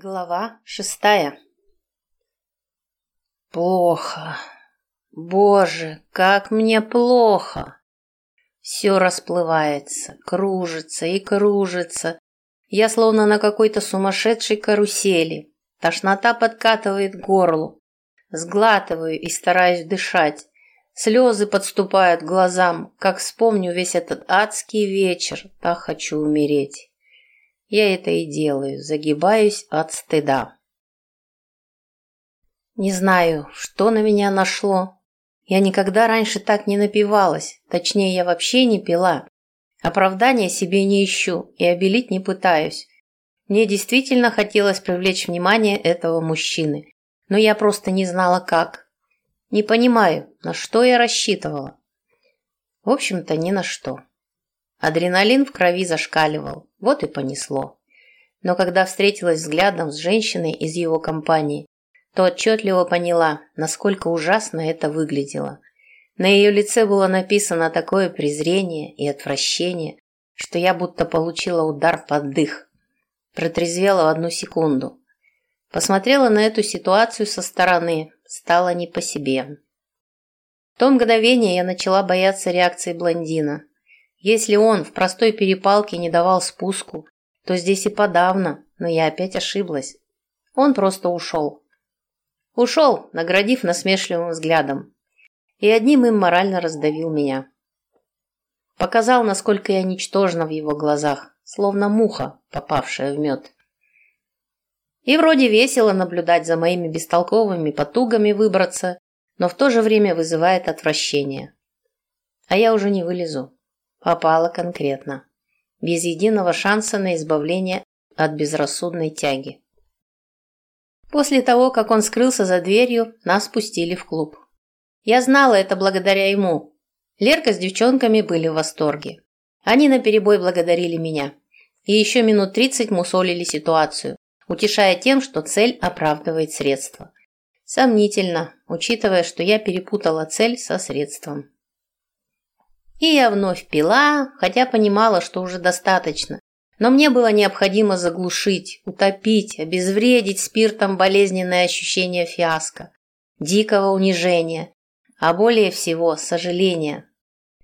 Глава шестая Плохо. Боже, как мне плохо. Все расплывается, кружится и кружится. Я словно на какой-то сумасшедшей карусели. Тошнота подкатывает к горлу. Сглатываю и стараюсь дышать. Слезы подступают к глазам. Как вспомню весь этот адский вечер, так хочу умереть. Я это и делаю, загибаюсь от стыда. Не знаю, что на меня нашло. Я никогда раньше так не напивалась, точнее, я вообще не пила. Оправдания себе не ищу и обелить не пытаюсь. Мне действительно хотелось привлечь внимание этого мужчины, но я просто не знала как. Не понимаю, на что я рассчитывала. В общем-то, ни на что. Адреналин в крови зашкаливал, вот и понесло. Но когда встретилась взглядом с женщиной из его компании, то отчетливо поняла, насколько ужасно это выглядело. На ее лице было написано такое презрение и отвращение, что я будто получила удар под дых. Протрезвела в одну секунду. Посмотрела на эту ситуацию со стороны, стало не по себе. В то мгновение я начала бояться реакции блондина, если он в простой перепалке не давал спуску, то здесь и подавно, но я опять ошиблась. Он просто ушел. Ушел, наградив насмешливым взглядом. И одним им морально раздавил меня. Показал, насколько я ничтожна в его глазах, словно муха, попавшая в мед. И вроде весело наблюдать за моими бестолковыми потугами выбраться, но в то же время вызывает отвращение. А я уже не вылезу. Попала конкретно. Без единого шанса на избавление от безрассудной тяги. После того, как он скрылся за дверью, нас пустили в клуб. Я знала это благодаря ему. Лерка с девчонками были в восторге. Они наперебой благодарили меня. И еще минут тридцать мусолили ситуацию, утешая тем, что цель оправдывает средства. Сомнительно, учитывая, что я перепутала цель со средством. И я вновь пила, хотя понимала, что уже достаточно. Но мне было необходимо заглушить, утопить, обезвредить спиртом болезненное ощущение фиаско, дикого унижения, а более всего сожаления.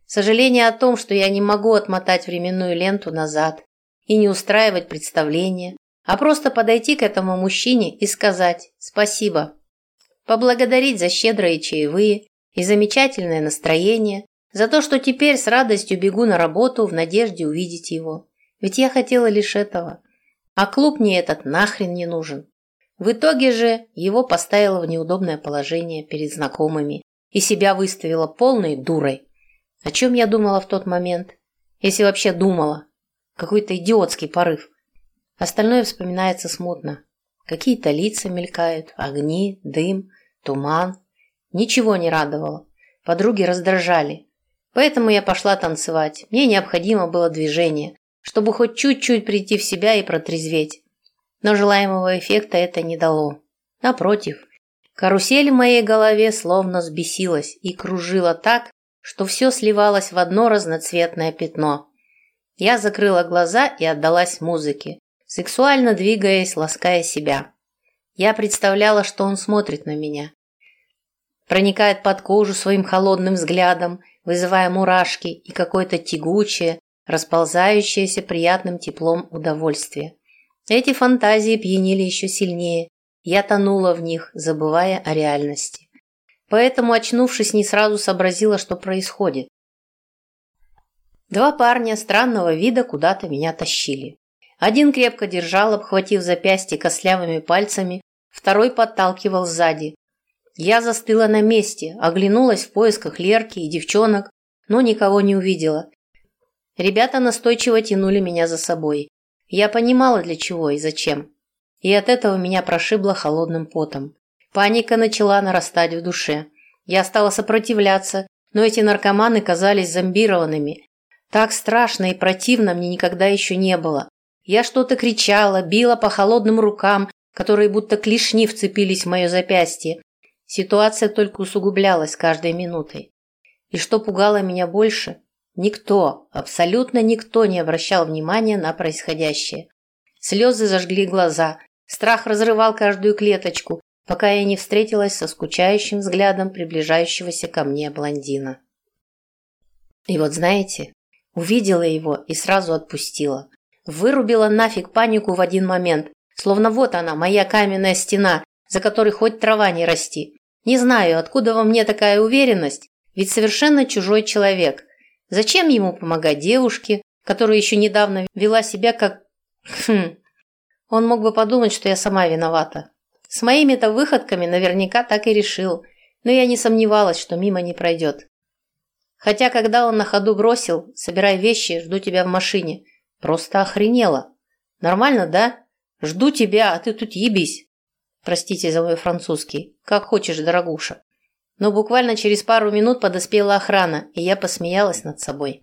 Сожаление о том, что я не могу отмотать временную ленту назад и не устраивать представление, а просто подойти к этому мужчине и сказать «спасибо», поблагодарить за щедрые чаевые и замечательное настроение, за то, что теперь с радостью бегу на работу в надежде увидеть его. Ведь я хотела лишь этого. А клуб мне этот нахрен не нужен. В итоге же его поставила в неудобное положение перед знакомыми и себя выставила полной дурой. О чем я думала в тот момент? Если вообще думала. Какой-то идиотский порыв. Остальное вспоминается смутно. Какие-то лица мелькают, огни, дым, туман. Ничего не радовало. Подруги раздражали. Поэтому я пошла танцевать. Мне необходимо было движение, чтобы хоть чуть-чуть прийти в себя и протрезветь. Но желаемого эффекта это не дало. Напротив, карусель в моей голове словно взбесилась и кружила так, что все сливалось в одно разноцветное пятно. Я закрыла глаза и отдалась музыке, сексуально двигаясь, лаская себя. Я представляла, что он смотрит на меня. Проникает под кожу своим холодным взглядом – вызывая мурашки и какое-то тягучее, расползающееся приятным теплом удовольствие. Эти фантазии пьянили еще сильнее. Я тонула в них, забывая о реальности. Поэтому, очнувшись, не сразу сообразила, что происходит. Два парня странного вида куда-то меня тащили. Один крепко держал, обхватив запястье костлявыми пальцами, второй подталкивал сзади, я застыла на месте, оглянулась в поисках Лерки и девчонок, но никого не увидела. Ребята настойчиво тянули меня за собой. Я понимала, для чего и зачем. И от этого меня прошибло холодным потом. Паника начала нарастать в душе. Я стала сопротивляться, но эти наркоманы казались зомбированными. Так страшно и противно мне никогда еще не было. Я что-то кричала, била по холодным рукам, которые будто клешни вцепились в мое запястье, Ситуация только усугублялась каждой минутой. И что пугало меня больше, никто, абсолютно никто не обращал внимания на происходящее. Слезы зажгли глаза, Страх разрывал каждую клеточку, пока я не встретилась со скучающим взглядом приближающегося ко мне блондина. И вот знаете, увидела его и сразу отпустила. Вырубила нафиг панику в один момент, словно вот она, моя каменная стена, за которой хоть трава не расти. Не знаю, откуда во мне такая уверенность, ведь совершенно чужой человек. Зачем ему помогать девушке, которая еще недавно вела себя как... Хм. Он мог бы подумать, что я сама виновата. С моими-то выходками наверняка так и решил, но я не сомневалась, что мимо не пройдет. Хотя, когда он на ходу бросил, собирай вещи, жду тебя в машине, просто охренела. Нормально, да? Жду тебя, а ты тут ебись. Простите за мой французский. Как хочешь, дорогуша. Но буквально через пару минут подоспела охрана, и я посмеялась над собой.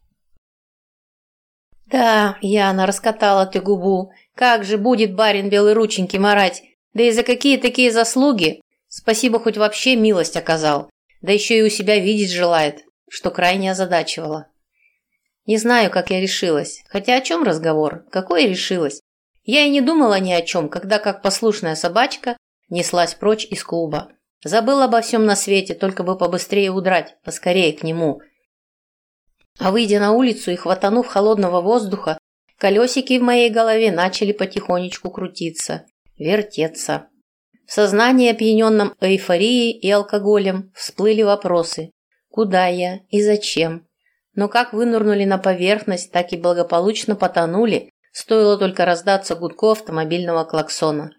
«Да, Яна, раскатала ты губу. Как же будет барин белые рученьки марать? Да и за какие такие заслуги? Спасибо, хоть вообще милость оказал. Да еще и у себя видеть желает, что крайне озадачивало. Не знаю, как я решилась. Хотя о чем разговор? Какой решилась? Я и не думала ни о чем, когда, как послушная собачка, неслась прочь из клуба. Забыла обо всем на свете, только бы побыстрее удрать, поскорее к нему. А выйдя на улицу и хватанув холодного воздуха, колесики в моей голове начали потихонечку крутиться, вертеться. В сознании, опьяненном эйфорией и алкоголем, всплыли вопросы. Куда я и зачем? Но как вынырнули на поверхность, так и благополучно потонули, стоило только раздаться гудку автомобильного клаксона.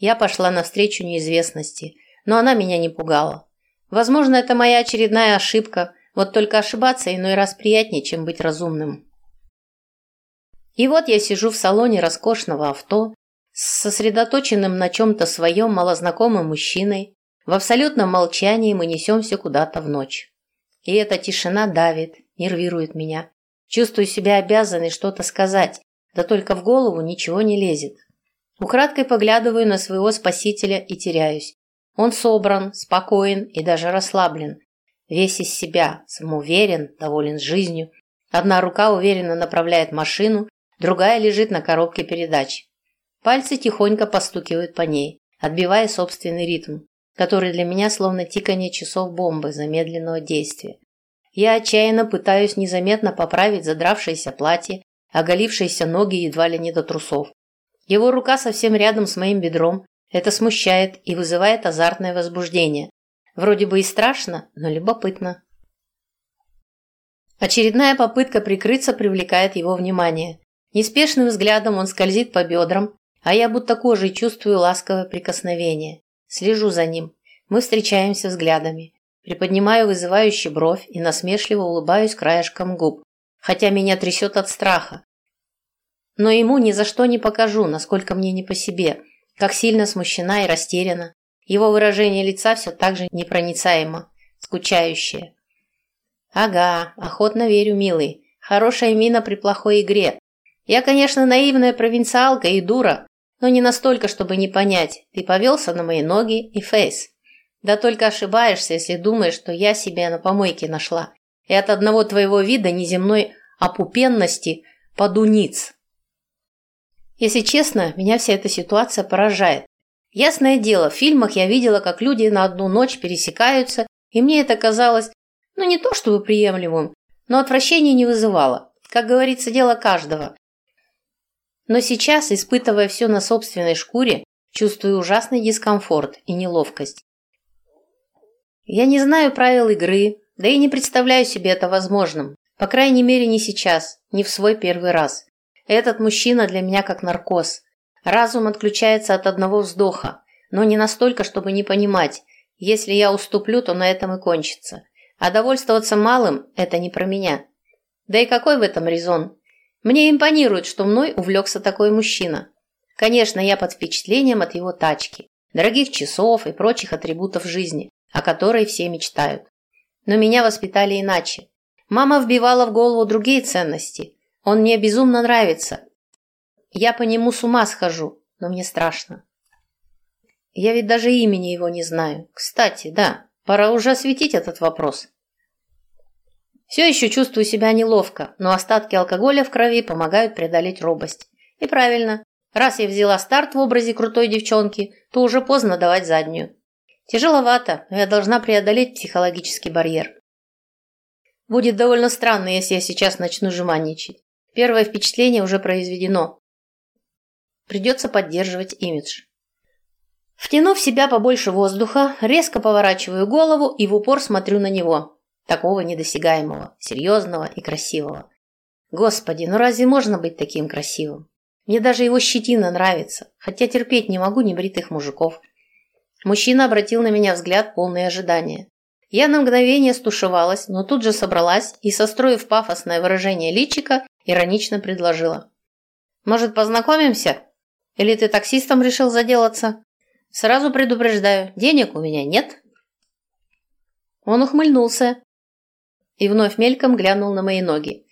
Я пошла навстречу неизвестности – но она меня не пугала. Возможно, это моя очередная ошибка, вот только ошибаться иной раз приятнее, чем быть разумным. И вот я сижу в салоне роскошного авто сосредоточенным на чем-то своем малознакомым мужчиной. В абсолютном молчании мы несемся куда-то в ночь. И эта тишина давит, нервирует меня. Чувствую себя обязанной что-то сказать, да только в голову ничего не лезет. Украдкой поглядываю на своего спасителя и теряюсь. Он собран, спокоен и даже расслаблен. Весь из себя, самоуверен, доволен жизнью. Одна рука уверенно направляет машину, другая лежит на коробке передач. Пальцы тихонько постукивают по ней, отбивая собственный ритм, который для меня словно тиканье часов бомбы замедленного действия. Я отчаянно пытаюсь незаметно поправить задравшееся платье, оголившиеся ноги едва ли не до трусов. Его рука совсем рядом с моим бедром, это смущает и вызывает азартное возбуждение. Вроде бы и страшно, но любопытно. Очередная попытка прикрыться привлекает его внимание. Неспешным взглядом он скользит по бедрам, а я будто кожей чувствую ласковое прикосновение. Слежу за ним. Мы встречаемся взглядами. Приподнимаю вызывающий бровь и насмешливо улыбаюсь краешком губ, хотя меня трясет от страха. Но ему ни за что не покажу, насколько мне не по себе – как сильно смущена и растеряна. Его выражение лица все так же непроницаемо, скучающее. «Ага, охотно верю, милый. Хорошая мина при плохой игре. Я, конечно, наивная провинциалка и дура, но не настолько, чтобы не понять. Ты повелся на мои ноги и фейс. Да только ошибаешься, если думаешь, что я себя на помойке нашла. И от одного твоего вида неземной опупенности подуниц. Если честно, меня вся эта ситуация поражает. Ясное дело, в фильмах я видела, как люди на одну ночь пересекаются, и мне это казалось, ну не то чтобы приемлемым, но отвращения не вызывало. Как говорится, дело каждого. Но сейчас, испытывая все на собственной шкуре, чувствую ужасный дискомфорт и неловкость. Я не знаю правил игры, да и не представляю себе это возможным. По крайней мере, не сейчас, не в свой первый раз. Этот мужчина для меня как наркоз. Разум отключается от одного вздоха, но не настолько, чтобы не понимать. Если я уступлю, то на этом и кончится. А довольствоваться малым – это не про меня. Да и какой в этом резон? Мне импонирует, что мной увлекся такой мужчина. Конечно, я под впечатлением от его тачки, дорогих часов и прочих атрибутов жизни, о которой все мечтают. Но меня воспитали иначе. Мама вбивала в голову другие ценности, он мне безумно нравится. Я по нему с ума схожу, но мне страшно. Я ведь даже имени его не знаю. Кстати, да, пора уже осветить этот вопрос. Все еще чувствую себя неловко, но остатки алкоголя в крови помогают преодолеть робость. И правильно, Раз я взяла старт в образе крутой девчонки, то уже поздно давать заднюю. Тяжеловато, но я должна преодолеть психологический барьер. Будет довольно странно, если я сейчас начну жеманничать. Первое впечатление уже произведено. Придется поддерживать имидж. Втянув себя побольше воздуха, резко поворачиваю голову и в упор смотрю на него. Такого недосягаемого, серьезного и красивого. Господи, ну разве можно быть таким красивым? Мне даже его щетина нравится, хотя терпеть не могу небритых мужиков. Мужчина обратил на меня взгляд полный ожидания. Я на мгновение стушевалась, но тут же собралась и, состроив пафосное выражение личика, иронично предложила. «Может, познакомимся? Или ты таксистом решил заделаться? Сразу предупреждаю, денег у меня нет». Он ухмыльнулся и вновь мельком глянул на мои ноги.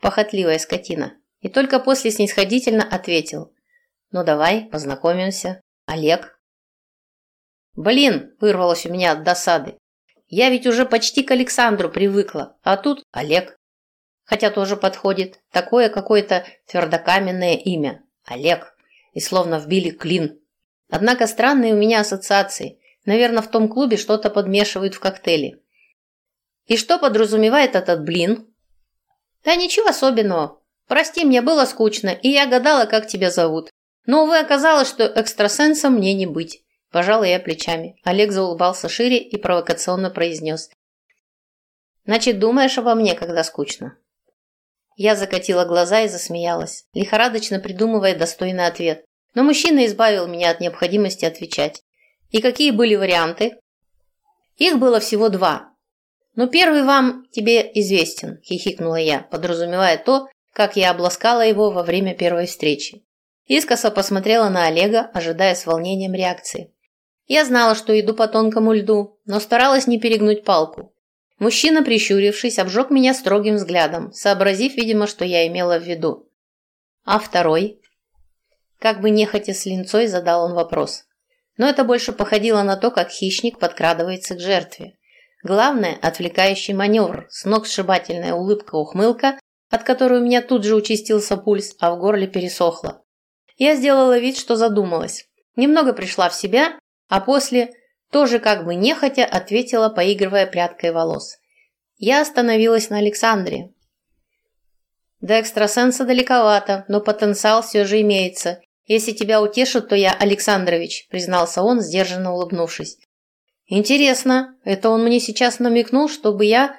Похотливая скотина. И только после снисходительно ответил. «Ну давай, познакомимся. Олег». «Блин!» – вырвалось у меня от досады. «Я ведь уже почти к Александру привыкла, а тут Олег». Хотя тоже подходит. Такое какое-то твердокаменное имя. Олег. И словно вбили клин. Однако странные у меня ассоциации. Наверное, в том клубе что-то подмешивают в коктейли. И что подразумевает этот блин? Да ничего особенного. Прости, мне было скучно, и я гадала, как тебя зовут. Но, увы, оказалось, что экстрасенсом мне не быть. Пожала я плечами. Олег заулыбался шире и провокационно произнес. Значит, думаешь обо мне, когда скучно? Я закатила глаза и засмеялась, лихорадочно придумывая достойный ответ. Но мужчина избавил меня от необходимости отвечать. И какие были варианты? Их было всего два. «Но первый вам тебе известен», – хихикнула я, подразумевая то, как я обласкала его во время первой встречи. Искоса посмотрела на Олега, ожидая с волнением реакции. Я знала, что иду по тонкому льду, но старалась не перегнуть палку. Мужчина, прищурившись, обжег меня строгим взглядом, сообразив, видимо, что я имела в виду. А второй? Как бы нехотя с линцой задал он вопрос. Но это больше походило на то, как хищник подкрадывается к жертве. Главное – отвлекающий маневр, с ног сшибательная улыбка-ухмылка, от которой у меня тут же участился пульс, а в горле пересохло. Я сделала вид, что задумалась. Немного пришла в себя, а после, тоже как бы нехотя, ответила, поигрывая прядкой волос. Я остановилась на Александре. До экстрасенса далековато, но потенциал все же имеется. Если тебя утешат, то я Александрович, признался он, сдержанно улыбнувшись. Интересно, это он мне сейчас намекнул, чтобы я...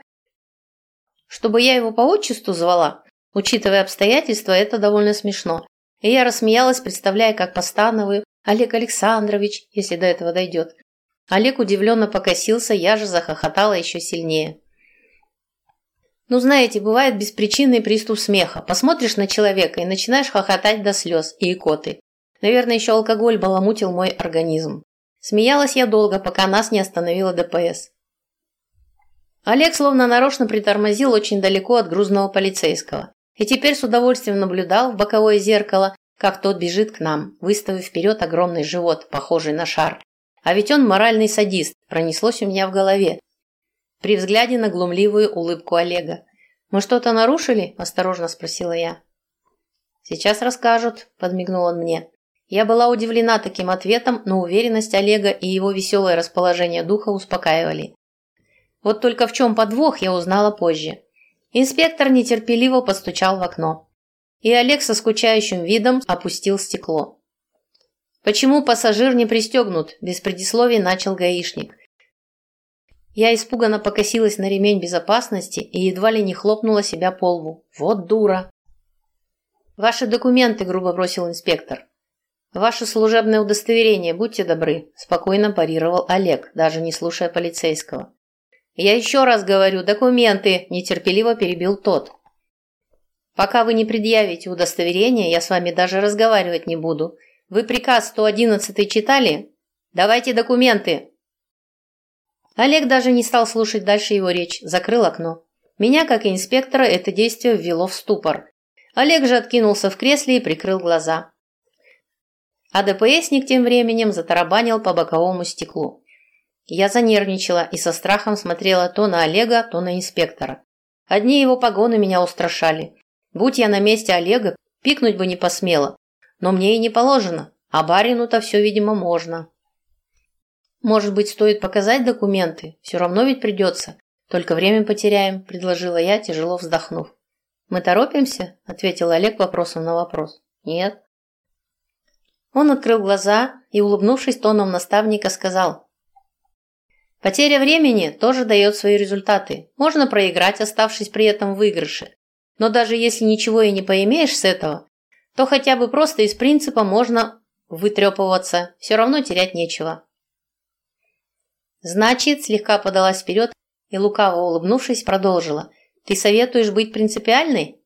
Чтобы я его по отчеству звала? Учитывая обстоятельства, это довольно смешно. И я рассмеялась, представляя, как постановую Олег Александрович, если до этого дойдет. Олег удивленно покосился, я же захохотала еще сильнее. Ну, знаете, бывает беспричинный приступ смеха. Посмотришь на человека и начинаешь хохотать до слез и икоты. Наверное, еще алкоголь баламутил мой организм. Смеялась я долго, пока нас не остановила ДПС. Олег словно нарочно притормозил очень далеко от грузного полицейского и теперь с удовольствием наблюдал в боковое зеркало, как тот бежит к нам, выставив вперед огромный живот, похожий на шар. А ведь он моральный садист, пронеслось у меня в голове. При взгляде на глумливую улыбку Олега. «Мы что-то нарушили?» – осторожно спросила я. «Сейчас расскажут», – подмигнул он мне. Я была удивлена таким ответом, но уверенность Олега и его веселое расположение духа успокаивали. Вот только в чем подвох, я узнала позже. Инспектор нетерпеливо постучал в окно. И Олег со скучающим видом опустил стекло. «Почему пассажир не пристегнут?» – без предисловий начал гаишник. Я испуганно покосилась на ремень безопасности и едва ли не хлопнула себя по лбу. «Вот дура!» «Ваши документы», – грубо бросил инспектор. «Ваше служебное удостоверение, будьте добры», – спокойно парировал Олег, даже не слушая полицейского. «Я еще раз говорю, документы!» – нетерпеливо перебил тот. «Пока вы не предъявите удостоверение, я с вами даже разговаривать не буду. Вы приказ 111 читали? Давайте документы!» Олег даже не стал слушать дальше его речь, закрыл окно. Меня, как и инспектора, это действие ввело в ступор. Олег же откинулся в кресле и прикрыл глаза. А ДПСник тем временем затарабанил по боковому стеклу. Я занервничала и со страхом смотрела то на Олега, то на инспектора. Одни его погоны меня устрашали. Будь я на месте Олега, пикнуть бы не посмела. Но мне и не положено, а барину-то все, видимо, можно. Может быть, стоит показать документы? Все равно ведь придется. Только время потеряем, предложила я, тяжело вздохнув. Мы торопимся? ответил Олег вопросом на вопрос. Нет. Он открыл глаза и, улыбнувшись тоном наставника, сказал: Потеря времени тоже дает свои результаты. Можно проиграть, оставшись при этом в выигрыше. Но даже если ничего и не поимеешь с этого, то хотя бы просто из принципа можно вытрепываться, все равно терять нечего. Значит, слегка подалась вперед и, лукаво улыбнувшись, продолжила. Ты советуешь быть принципиальной?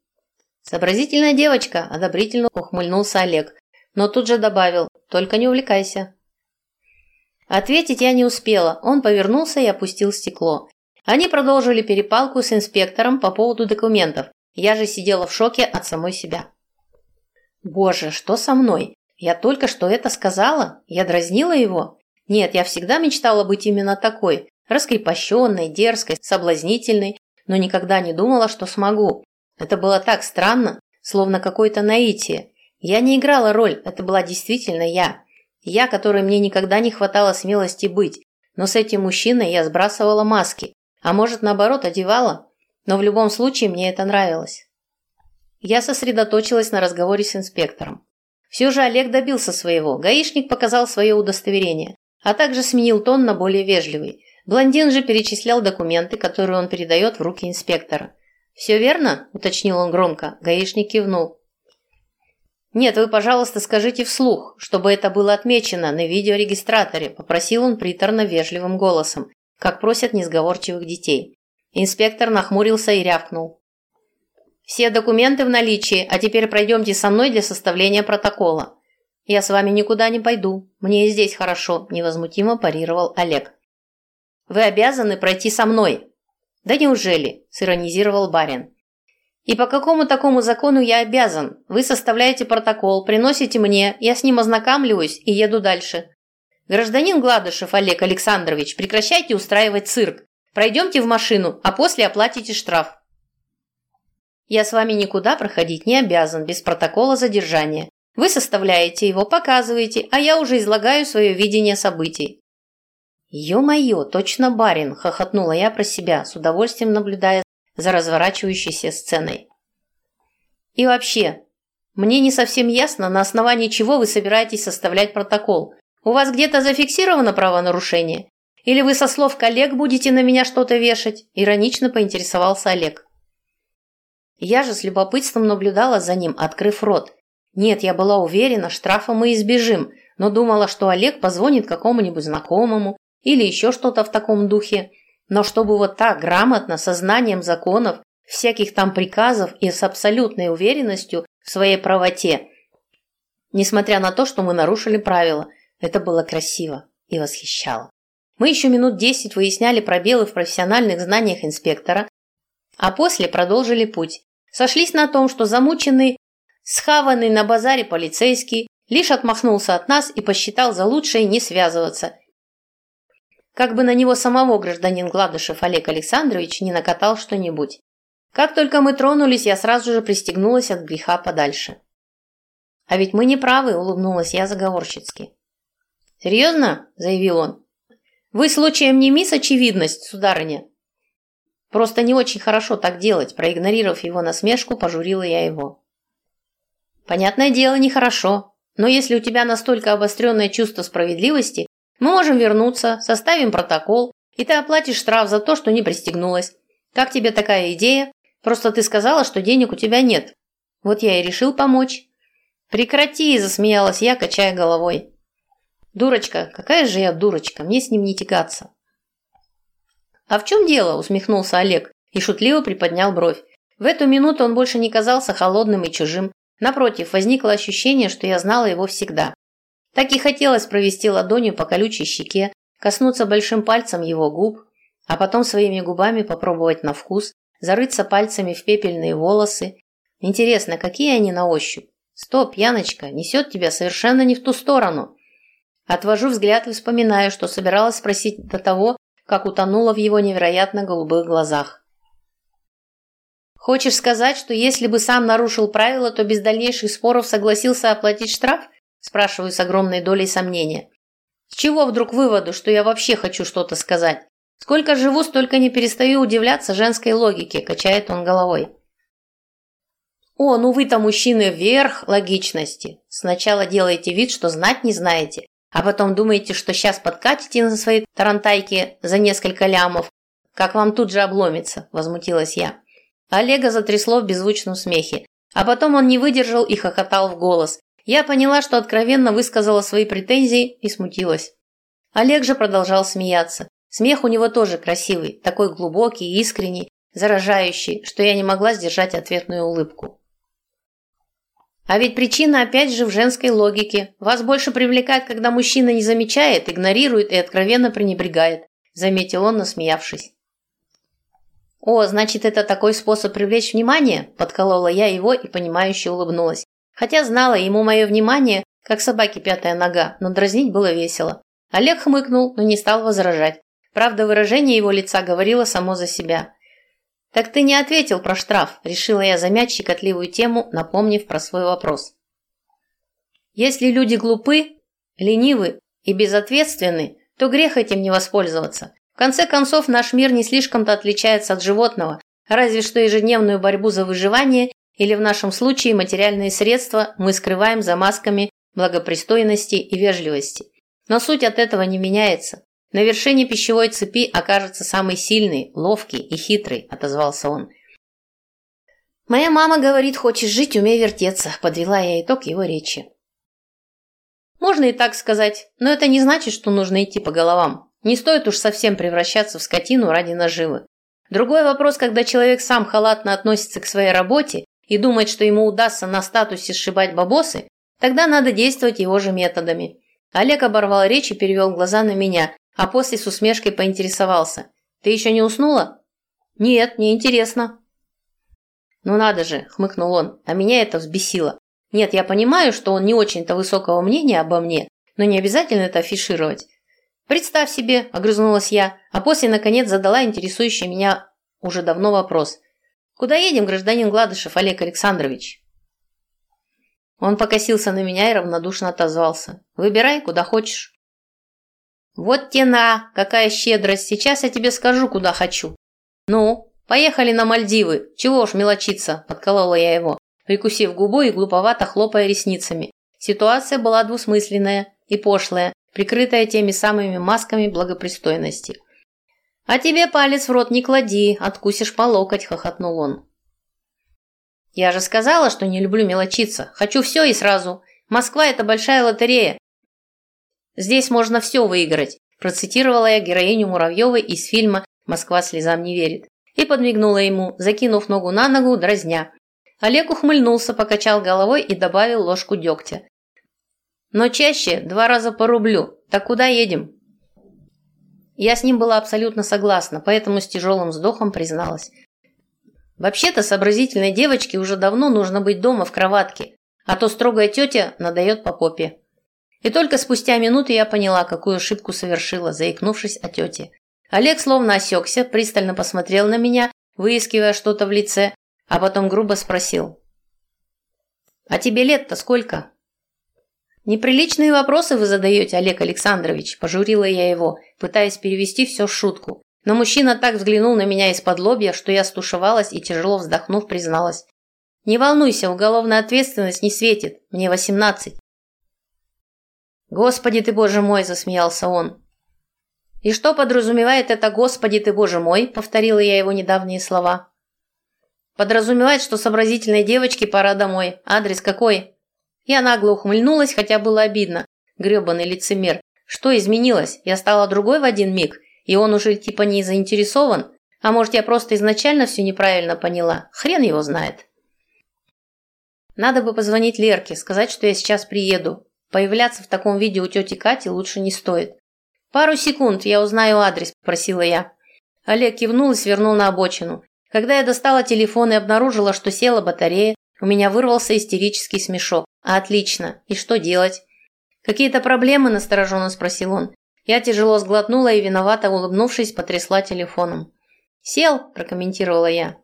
Сообразительная девочка, одобрительно ухмыльнулся Олег, но тут же добавил, только не увлекайся. Ответить я не успела, он повернулся и опустил стекло. Они продолжили перепалку с инспектором по поводу документов. Я же сидела в шоке от самой себя. Боже, что со мной? Я только что это сказала? Я дразнила его? Нет, я всегда мечтала быть именно такой, раскрепощенной, дерзкой, соблазнительной, но никогда не думала, что смогу. Это было так странно, словно какое-то наитие. Я не играла роль, это была действительно я. Я, которой мне никогда не хватало смелости быть, но с этим мужчиной я сбрасывала маски, а может, наоборот, одевала, но в любом случае мне это нравилось. Я сосредоточилась на разговоре с инспектором. Все же Олег добился своего. Гаишник показал свое удостоверение, а также сменил тон на более вежливый. Блондин же перечислял документы, которые он передает в руки инспектора. «Все верно?» – уточнил он громко. Гаишник кивнул. «Нет, вы, пожалуйста, скажите вслух, чтобы это было отмечено на видеорегистраторе», – попросил он приторно-вежливым голосом, как просят несговорчивых детей. Инспектор нахмурился и рявкнул. Все документы в наличии, а теперь пройдемте со мной для составления протокола. Я с вами никуда не пойду. Мне и здесь хорошо, невозмутимо парировал Олег. Вы обязаны пройти со мной. Да неужели? сиронизировал барин. И по какому такому закону я обязан? Вы составляете протокол, приносите мне, я с ним ознакомливаюсь и еду дальше. Гражданин Гладышев Олег Александрович, прекращайте устраивать цирк. Пройдемте в машину, а после оплатите штраф. Я с вами никуда проходить не обязан без протокола задержания. Вы составляете его, показываете, а я уже излагаю свое видение событий. «Ё-моё, точно барин!» – хохотнула я про себя, с удовольствием наблюдая за разворачивающейся сценой. «И вообще, мне не совсем ясно, на основании чего вы собираетесь составлять протокол. У вас где-то зафиксировано правонарушение? Или вы со слов коллег будете на меня что-то вешать?» – иронично поинтересовался Олег. Я же с любопытством наблюдала за ним, открыв рот. Нет, я была уверена, штрафа мы избежим, но думала, что Олег позвонит какому-нибудь знакомому или еще что-то в таком духе. Но чтобы вот так грамотно, со знанием законов, всяких там приказов и с абсолютной уверенностью в своей правоте, несмотря на то, что мы нарушили правила, это было красиво и восхищало. Мы еще минут десять выясняли пробелы в профессиональных знаниях инспектора, а после продолжили путь. Сошлись на том, что замученный, схаванный на базаре полицейский лишь отмахнулся от нас и посчитал за лучшее не связываться. Как бы на него самого гражданин Гладышев Олег Александрович не накатал что-нибудь. Как только мы тронулись, я сразу же пристегнулась от греха подальше. «А ведь мы не правы», – улыбнулась я заговорщицки. «Серьезно?» – заявил он. «Вы случаем не мисс очевидность, сударыня?» Просто не очень хорошо так делать, проигнорировав его насмешку, пожурила я его. Понятное дело, нехорошо. Но если у тебя настолько обостренное чувство справедливости, мы можем вернуться, составим протокол, и ты оплатишь штраф за то, что не пристегнулась. Как тебе такая идея? Просто ты сказала, что денег у тебя нет. Вот я и решил помочь. Прекрати, засмеялась я, качая головой. Дурочка, какая же я дурочка, мне с ним не тягаться. «А в чем дело?» – усмехнулся Олег и шутливо приподнял бровь. В эту минуту он больше не казался холодным и чужим. Напротив, возникло ощущение, что я знала его всегда. Так и хотелось провести ладонью по колючей щеке, коснуться большим пальцем его губ, а потом своими губами попробовать на вкус, зарыться пальцами в пепельные волосы. Интересно, какие они на ощупь? Стоп, Яночка, несет тебя совершенно не в ту сторону. Отвожу взгляд и вспоминаю, что собиралась спросить до того, как утонула в его невероятно голубых глазах. Хочешь сказать, что если бы сам нарушил правила, то без дальнейших споров согласился оплатить штраф? Спрашиваю с огромной долей сомнения. С чего вдруг выводу, что я вообще хочу что-то сказать? Сколько живу, столько не перестаю удивляться женской логике, качает он головой. О, ну вы-то мужчины вверх логичности. Сначала делаете вид, что знать не знаете, а потом думаете, что сейчас подкатите на свои тарантайки за несколько лямов. Как вам тут же обломится, возмутилась я. Олега затрясло в беззвучном смехе, а потом он не выдержал и хохотал в голос. Я поняла, что откровенно высказала свои претензии и смутилась. Олег же продолжал смеяться. Смех у него тоже красивый, такой глубокий, искренний, заражающий, что я не могла сдержать ответную улыбку. А ведь причина опять же в женской логике. Вас больше привлекает, когда мужчина не замечает, игнорирует и откровенно пренебрегает, заметил он, насмеявшись. О, значит, это такой способ привлечь внимание? Подколола я его и понимающе улыбнулась. Хотя знала, ему мое внимание, как собаке пятая нога, но дразнить было весело. Олег хмыкнул, но не стал возражать. Правда, выражение его лица говорило само за себя. «Так ты не ответил про штраф», – решила я замять щекотливую тему, напомнив про свой вопрос. «Если люди глупы, ленивы и безответственны, то грех этим не воспользоваться. В конце концов, наш мир не слишком-то отличается от животного, разве что ежедневную борьбу за выживание или в нашем случае материальные средства мы скрываем за масками благопристойности и вежливости. Но суть от этого не меняется. На вершине пищевой цепи окажется самый сильный, ловкий и хитрый, отозвался он. Моя мама говорит, хочешь жить, умей вертеться, подвела я итог его речи. Можно и так сказать, но это не значит, что нужно идти по головам. Не стоит уж совсем превращаться в скотину ради наживы. Другой вопрос, когда человек сам халатно относится к своей работе и думает, что ему удастся на статусе сшибать бабосы, тогда надо действовать его же методами. Олег оборвал речь и перевел глаза на меня, а после с усмешкой поинтересовался. «Ты еще не уснула?» «Нет, не интересно». «Ну надо же», – хмыкнул он, а меня это взбесило. «Нет, я понимаю, что он не очень-то высокого мнения обо мне, но не обязательно это афишировать». «Представь себе», – огрызнулась я, а после, наконец, задала интересующий меня уже давно вопрос. «Куда едем, гражданин Гладышев Олег Александрович?» Он покосился на меня и равнодушно отозвался. «Выбирай, куда хочешь». «Вот тена, какая щедрость! Сейчас я тебе скажу, куда хочу». «Ну, поехали на Мальдивы! Чего уж мелочиться!» – подколола я его, прикусив губу и глуповато хлопая ресницами. Ситуация была двусмысленная и пошлая, прикрытая теми самыми масками благопристойности. «А тебе палец в рот не клади, откусишь по локоть», – хохотнул он. Я же сказала, что не люблю мелочиться. Хочу все и сразу. Москва – это большая лотерея. Здесь можно все выиграть, процитировала я героиню Муравьевой из фильма «Москва слезам не верит» и подмигнула ему, закинув ногу на ногу, дразня. Олег ухмыльнулся, покачал головой и добавил ложку дегтя. «Но чаще два раза по рублю. Так куда едем?» Я с ним была абсолютно согласна, поэтому с тяжелым вздохом призналась. Вообще-то сообразительной девочке уже давно нужно быть дома в кроватке, а то строгая тетя надает по попе. И только спустя минуту я поняла, какую ошибку совершила, заикнувшись о тете. Олег словно осекся, пристально посмотрел на меня, выискивая что-то в лице, а потом грубо спросил. «А тебе лет-то сколько?» «Неприличные вопросы вы задаете, Олег Александрович», – пожурила я его, пытаясь перевести все в шутку. Но мужчина так взглянул на меня из-под лобья, что я стушевалась и, тяжело вздохнув, призналась. «Не волнуйся, уголовная ответственность не светит. Мне восемнадцать». «Господи ты, боже мой!» – засмеялся он. «И что подразумевает это «Господи ты, боже мой»?» – повторила я его недавние слова. «Подразумевает, что сообразительной девочке пора домой. Адрес какой?» Я нагло ухмыльнулась, хотя было обидно. Гребаный лицемер. Что изменилось? Я стала другой в один миг – и он уже типа не заинтересован? А может, я просто изначально все неправильно поняла? Хрен его знает. Надо бы позвонить Лерке, сказать, что я сейчас приеду. Появляться в таком виде у тети Кати лучше не стоит. «Пару секунд, я узнаю адрес», – попросила я. Олег кивнул и свернул на обочину. Когда я достала телефон и обнаружила, что села батарея, у меня вырвался истерический смешок. «Отлично. И что делать?» «Какие-то проблемы?» – настороженно спросил он. Я тяжело сглотнула и, виновато улыбнувшись, потрясла телефоном. «Сел», – прокомментировала я.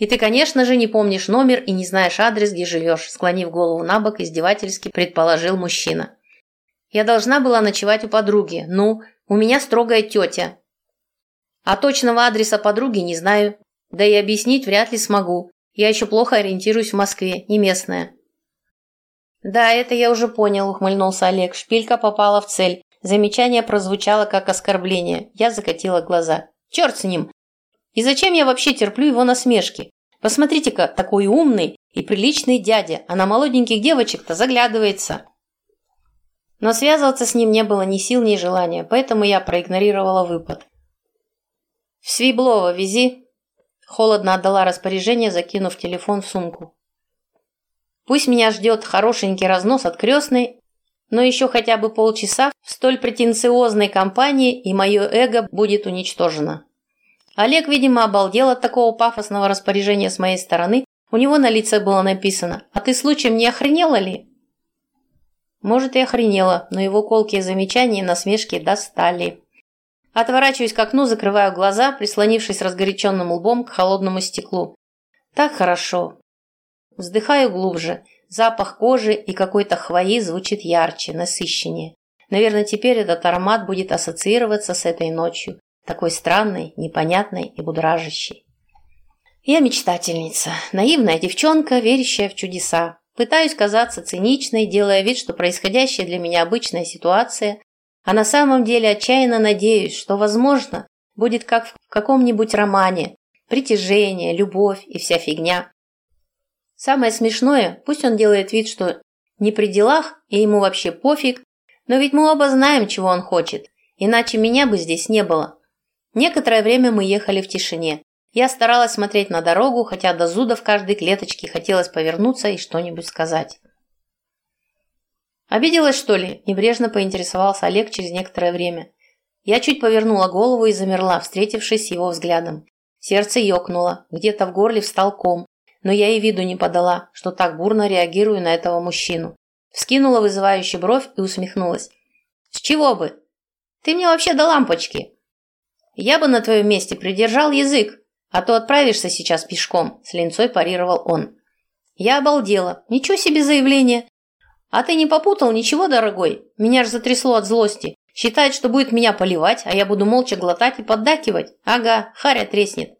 И ты, конечно же, не помнишь номер и не знаешь адрес, где живешь, склонив голову на бок, издевательски предположил мужчина. Я должна была ночевать у подруги. Ну, у меня строгая тетя. А точного адреса подруги не знаю. Да и объяснить вряд ли смогу. Я еще плохо ориентируюсь в Москве, не местная. Да, это я уже понял, ухмыльнулся Олег. Шпилька попала в цель. Замечание прозвучало как оскорбление. Я закатила глаза. Черт с ним! И зачем я вообще терплю его насмешки? Посмотрите-ка, такой умный и приличный дядя, а на молоденьких девочек-то заглядывается. Но связываться с ним не было ни сил, ни желания, поэтому я проигнорировала выпад. «В Свиблово вези!» Холодно отдала распоряжение, закинув телефон в сумку. «Пусть меня ждет хорошенький разнос от крестной, но еще хотя бы полчаса в столь претенциозной компании, и мое эго будет уничтожено». Олег, видимо, обалдел от такого пафосного распоряжения с моей стороны. У него на лице было написано «А ты случаем не охренела ли?» Может, и охренела, но его колкие замечания и насмешки достали. Отворачиваюсь к окну, закрываю глаза, прислонившись разгоряченным лбом к холодному стеклу. Так хорошо. Вздыхаю глубже. Запах кожи и какой-то хвои звучит ярче, насыщеннее. Наверное, теперь этот аромат будет ассоциироваться с этой ночью такой странной, непонятной и будоражащей. Я мечтательница, наивная девчонка, верящая в чудеса. Пытаюсь казаться циничной, делая вид, что происходящая для меня обычная ситуация, а на самом деле отчаянно надеюсь, что, возможно, будет как в каком-нибудь романе, притяжение, любовь и вся фигня. Самое смешное, пусть он делает вид, что не при делах и ему вообще пофиг, но ведь мы оба знаем, чего он хочет, иначе меня бы здесь не было. Некоторое время мы ехали в тишине. Я старалась смотреть на дорогу, хотя до зуда в каждой клеточке хотелось повернуться и что-нибудь сказать. «Обиделась, что ли?» – небрежно поинтересовался Олег через некоторое время. Я чуть повернула голову и замерла, встретившись с его взглядом. Сердце ёкнуло, где-то в горле встал ком, но я и виду не подала, что так бурно реагирую на этого мужчину. Вскинула вызывающий бровь и усмехнулась. «С чего бы? Ты мне вообще до лампочки!» «Я бы на твоем месте придержал язык, а то отправишься сейчас пешком», – с линцой парировал он. Я обалдела. Ничего себе заявление. А ты не попутал ничего, дорогой? Меня ж затрясло от злости. Считает, что будет меня поливать, а я буду молча глотать и поддакивать. Ага, харя треснет.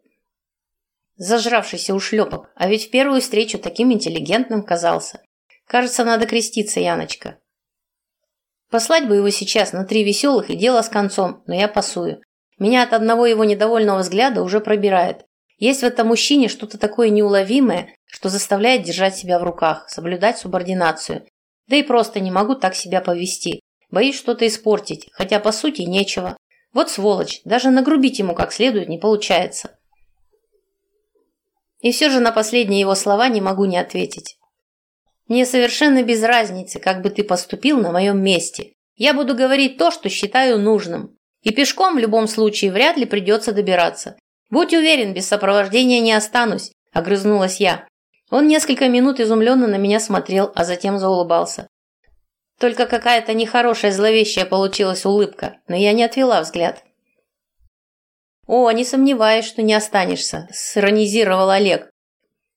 Зажравшийся ушлепок, а ведь в первую встречу таким интеллигентным казался. Кажется, надо креститься, Яночка. Послать бы его сейчас на три веселых и дело с концом, но я пасую. Меня от одного его недовольного взгляда уже пробирает. Есть в этом мужчине что-то такое неуловимое, что заставляет держать себя в руках, соблюдать субординацию. Да и просто не могу так себя повести. Боюсь что-то испортить, хотя по сути нечего. Вот сволочь, даже нагрубить ему как следует не получается. И все же на последние его слова не могу не ответить. Мне совершенно без разницы, как бы ты поступил на моем месте. Я буду говорить то, что считаю нужным. И пешком в любом случае вряд ли придется добираться. Будь уверен, без сопровождения не останусь, огрызнулась я. Он несколько минут изумленно на меня смотрел, а затем заулыбался. Только какая-то нехорошая зловещая получилась улыбка, но я не отвела взгляд. «О, не сомневаюсь, что не останешься», – сиронизировал Олег.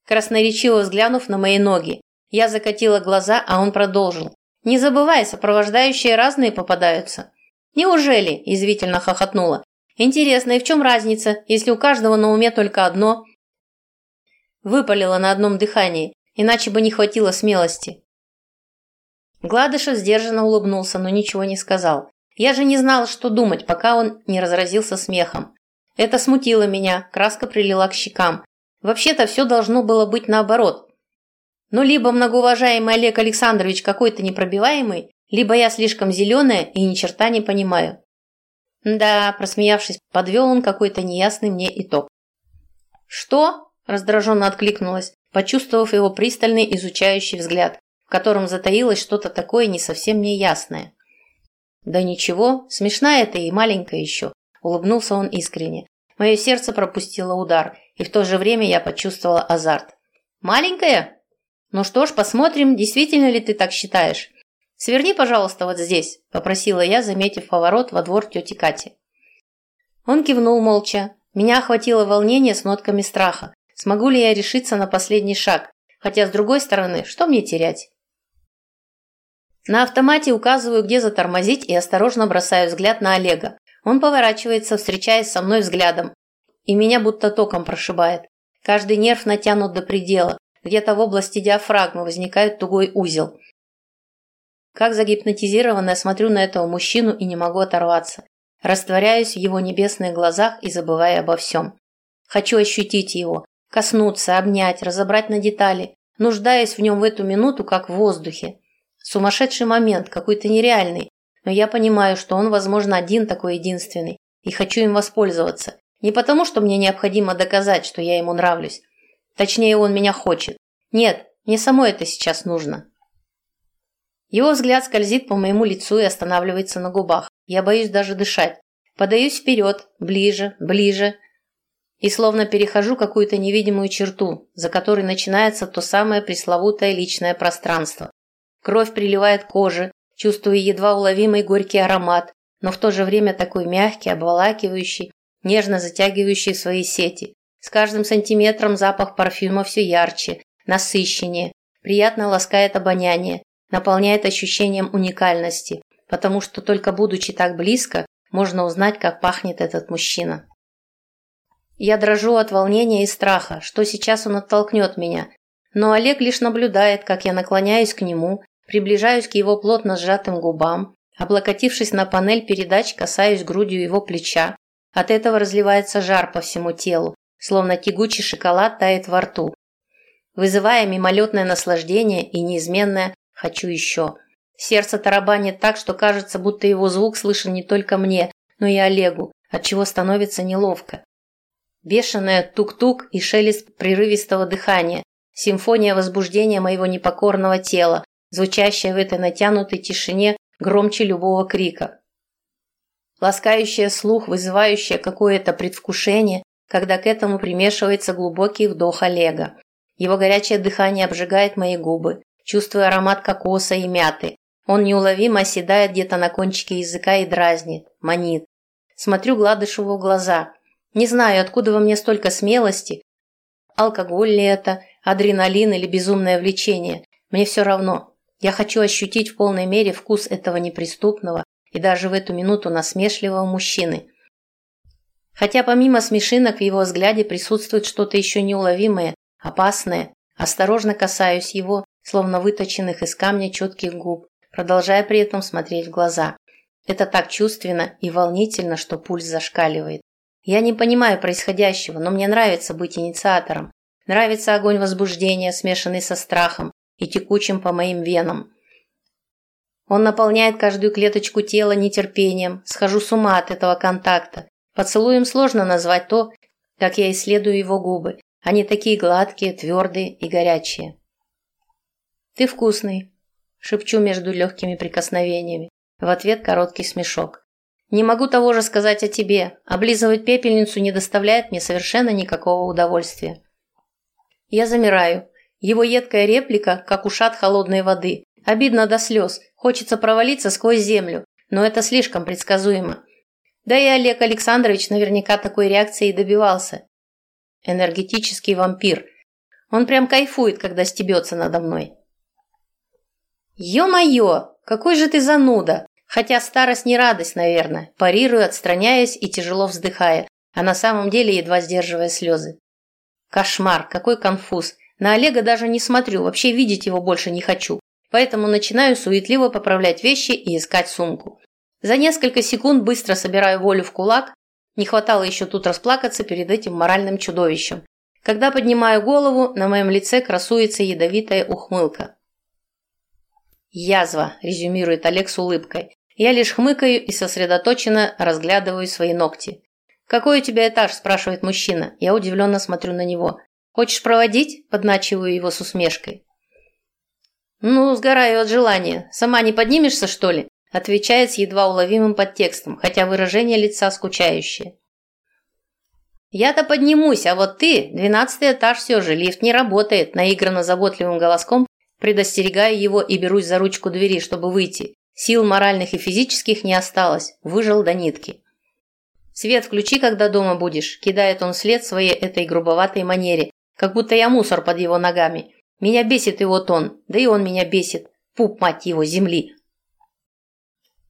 Красноречиво взглянув на мои ноги, я закатила глаза, а он продолжил. «Не забывай, сопровождающие разные попадаются. «Неужели?» – извительно хохотнула. «Интересно, и в чем разница, если у каждого на уме только одно?» Выпалила на одном дыхании, иначе бы не хватило смелости. Гладышев сдержанно улыбнулся, но ничего не сказал. Я же не знала, что думать, пока он не разразился смехом. Это смутило меня, краска прилила к щекам. Вообще-то все должно было быть наоборот. Но либо многоуважаемый Олег Александрович какой-то непробиваемый, либо я слишком зеленая и ни черта не понимаю. Да, просмеявшись, подвел он какой-то неясный мне итог. Что? раздраженно откликнулась, почувствовав его пристальный изучающий взгляд, в котором затаилось что-то такое не совсем неясное. Да ничего, смешная ты и маленькая еще, улыбнулся он искренне. Мое сердце пропустило удар, и в то же время я почувствовала азарт. Маленькая? Ну что ж, посмотрим, действительно ли ты так считаешь. «Сверни, пожалуйста, вот здесь», – попросила я, заметив поворот во двор тети Кати. Он кивнул молча. Меня охватило волнение с нотками страха. Смогу ли я решиться на последний шаг? Хотя, с другой стороны, что мне терять? На автомате указываю, где затормозить, и осторожно бросаю взгляд на Олега. Он поворачивается, встречаясь со мной взглядом. И меня будто током прошибает. Каждый нерв натянут до предела. Где-то в области диафрагмы возникает тугой узел. Как загипнотизированная смотрю на этого мужчину и не могу оторваться. Растворяюсь в его небесных глазах и забываю обо всем. Хочу ощутить его, коснуться, обнять, разобрать на детали, нуждаясь в нем в эту минуту, как в воздухе. Сумасшедший момент, какой-то нереальный, но я понимаю, что он, возможно, один такой единственный, и хочу им воспользоваться. Не потому, что мне необходимо доказать, что я ему нравлюсь. Точнее, он меня хочет. Нет, мне самой это сейчас нужно. Его взгляд скользит по моему лицу и останавливается на губах. Я боюсь даже дышать. Подаюсь вперед, ближе, ближе. И словно перехожу какую-то невидимую черту, за которой начинается то самое пресловутое личное пространство. Кровь приливает к коже, чувствую едва уловимый горький аромат, но в то же время такой мягкий, обволакивающий, нежно затягивающий свои сети. С каждым сантиметром запах парфюма все ярче, насыщеннее, приятно ласкает обоняние, наполняет ощущением уникальности, потому что только будучи так близко, можно узнать, как пахнет этот мужчина. Я дрожу от волнения и страха, что сейчас он оттолкнет меня, но Олег лишь наблюдает, как я наклоняюсь к нему, приближаюсь к его плотно сжатым губам, облокотившись на панель передач, касаюсь грудью его плеча. От этого разливается жар по всему телу, словно тягучий шоколад тает во рту, вызывая мимолетное наслаждение и неизменное Хочу еще. Сердце тарабанит так, что кажется, будто его звук слышен не только мне, но и Олегу, отчего становится неловко. Бешеное тук-тук и шелест прерывистого дыхания, симфония возбуждения моего непокорного тела, звучащая в этой натянутой тишине громче любого крика. Ласкающая слух, вызывающая какое-то предвкушение, когда к этому примешивается глубокий вдох Олега. Его горячее дыхание обжигает мои губы, Чувствую аромат кокоса и мяты. Он неуловимо оседает где-то на кончике языка и дразнит, манит. Смотрю Гладышеву в глаза. Не знаю, откуда во мне столько смелости. Алкоголь ли это, адреналин или безумное влечение. Мне все равно. Я хочу ощутить в полной мере вкус этого неприступного и даже в эту минуту насмешливого мужчины. Хотя помимо смешинок в его взгляде присутствует что-то еще неуловимое, опасное, осторожно касаюсь его, словно выточенных из камня четких губ, продолжая при этом смотреть в глаза. Это так чувственно и волнительно, что пульс зашкаливает. Я не понимаю происходящего, но мне нравится быть инициатором. Нравится огонь возбуждения, смешанный со страхом и текучим по моим венам. Он наполняет каждую клеточку тела нетерпением, схожу с ума от этого контакта. Поцелуем сложно назвать то, как я исследую его губы. Они такие гладкие, твердые и горячие. «Ты вкусный», – шепчу между легкими прикосновениями. В ответ короткий смешок. «Не могу того же сказать о тебе. Облизывать пепельницу не доставляет мне совершенно никакого удовольствия». Я замираю. Его едкая реплика, как ушат холодной воды. Обидно до слез. Хочется провалиться сквозь землю. Но это слишком предсказуемо. Да и Олег Александрович наверняка такой реакции и добивался. Энергетический вампир. Он прям кайфует, когда стебется надо мной. «Ё-моё, какой же ты зануда!» Хотя старость не радость, наверное. Парирую, отстраняясь и тяжело вздыхая, а на самом деле едва сдерживая слезы. Кошмар, какой конфуз. На Олега даже не смотрю, вообще видеть его больше не хочу. Поэтому начинаю суетливо поправлять вещи и искать сумку. За несколько секунд быстро собираю волю в кулак. Не хватало еще тут расплакаться перед этим моральным чудовищем. Когда поднимаю голову, на моем лице красуется ядовитая ухмылка. «Язва», – резюмирует Олег с улыбкой. Я лишь хмыкаю и сосредоточенно разглядываю свои ногти. «Какой у тебя этаж?» – спрашивает мужчина. Я удивленно смотрю на него. «Хочешь проводить?» – подначиваю его с усмешкой. «Ну, сгораю от желания. Сама не поднимешься, что ли?» – отвечает с едва уловимым подтекстом, хотя выражение лица скучающее. «Я-то поднимусь, а вот ты, двенадцатый этаж все же, лифт не работает», – наигранно заботливым голоском Предостерегаю его и берусь за ручку двери, чтобы выйти. Сил моральных и физических не осталось. Выжил до нитки. «Свет включи, когда дома будешь», – кидает он след своей этой грубоватой манере, как будто я мусор под его ногами. Меня бесит его тон, да и он меня бесит. Пуп, мать его, земли.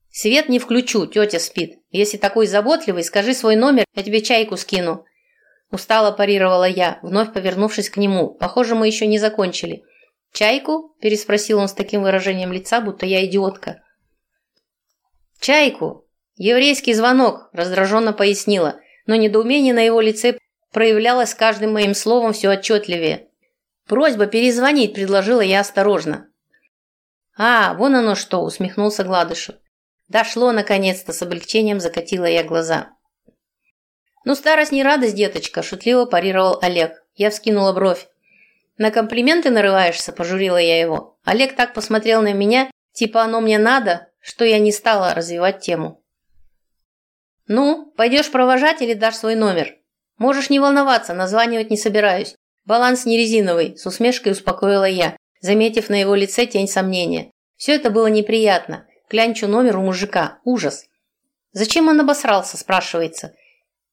Свет не включу, тетя спит. Если такой заботливый, скажи свой номер, я тебе чайку скину. Устало парировала я, вновь повернувшись к нему. Похоже, мы еще не закончили. «Чайку?» – переспросил он с таким выражением лица, будто я идиотка. «Чайку!» «Еврейский звонок», – раздраженно пояснила, но недоумение на его лице проявлялось каждым моим словом все отчетливее. «Просьба перезвонить», – предложила я осторожно. «А, вон оно что!» – усмехнулся Гладышев. «Дошло, наконец-то!» – с облегчением закатила я глаза. «Ну, старость не радость, деточка!» – шутливо парировал Олег. Я вскинула бровь. «На комплименты нарываешься?» – пожурила я его. Олег так посмотрел на меня, типа оно мне надо, что я не стала развивать тему. «Ну, пойдешь провожать или дашь свой номер?» «Можешь не волноваться, названивать не собираюсь. Баланс не резиновый», – с усмешкой успокоила я, заметив на его лице тень сомнения. Все это было неприятно. Клянчу номер у мужика. Ужас. «Зачем он обосрался?» – спрашивается.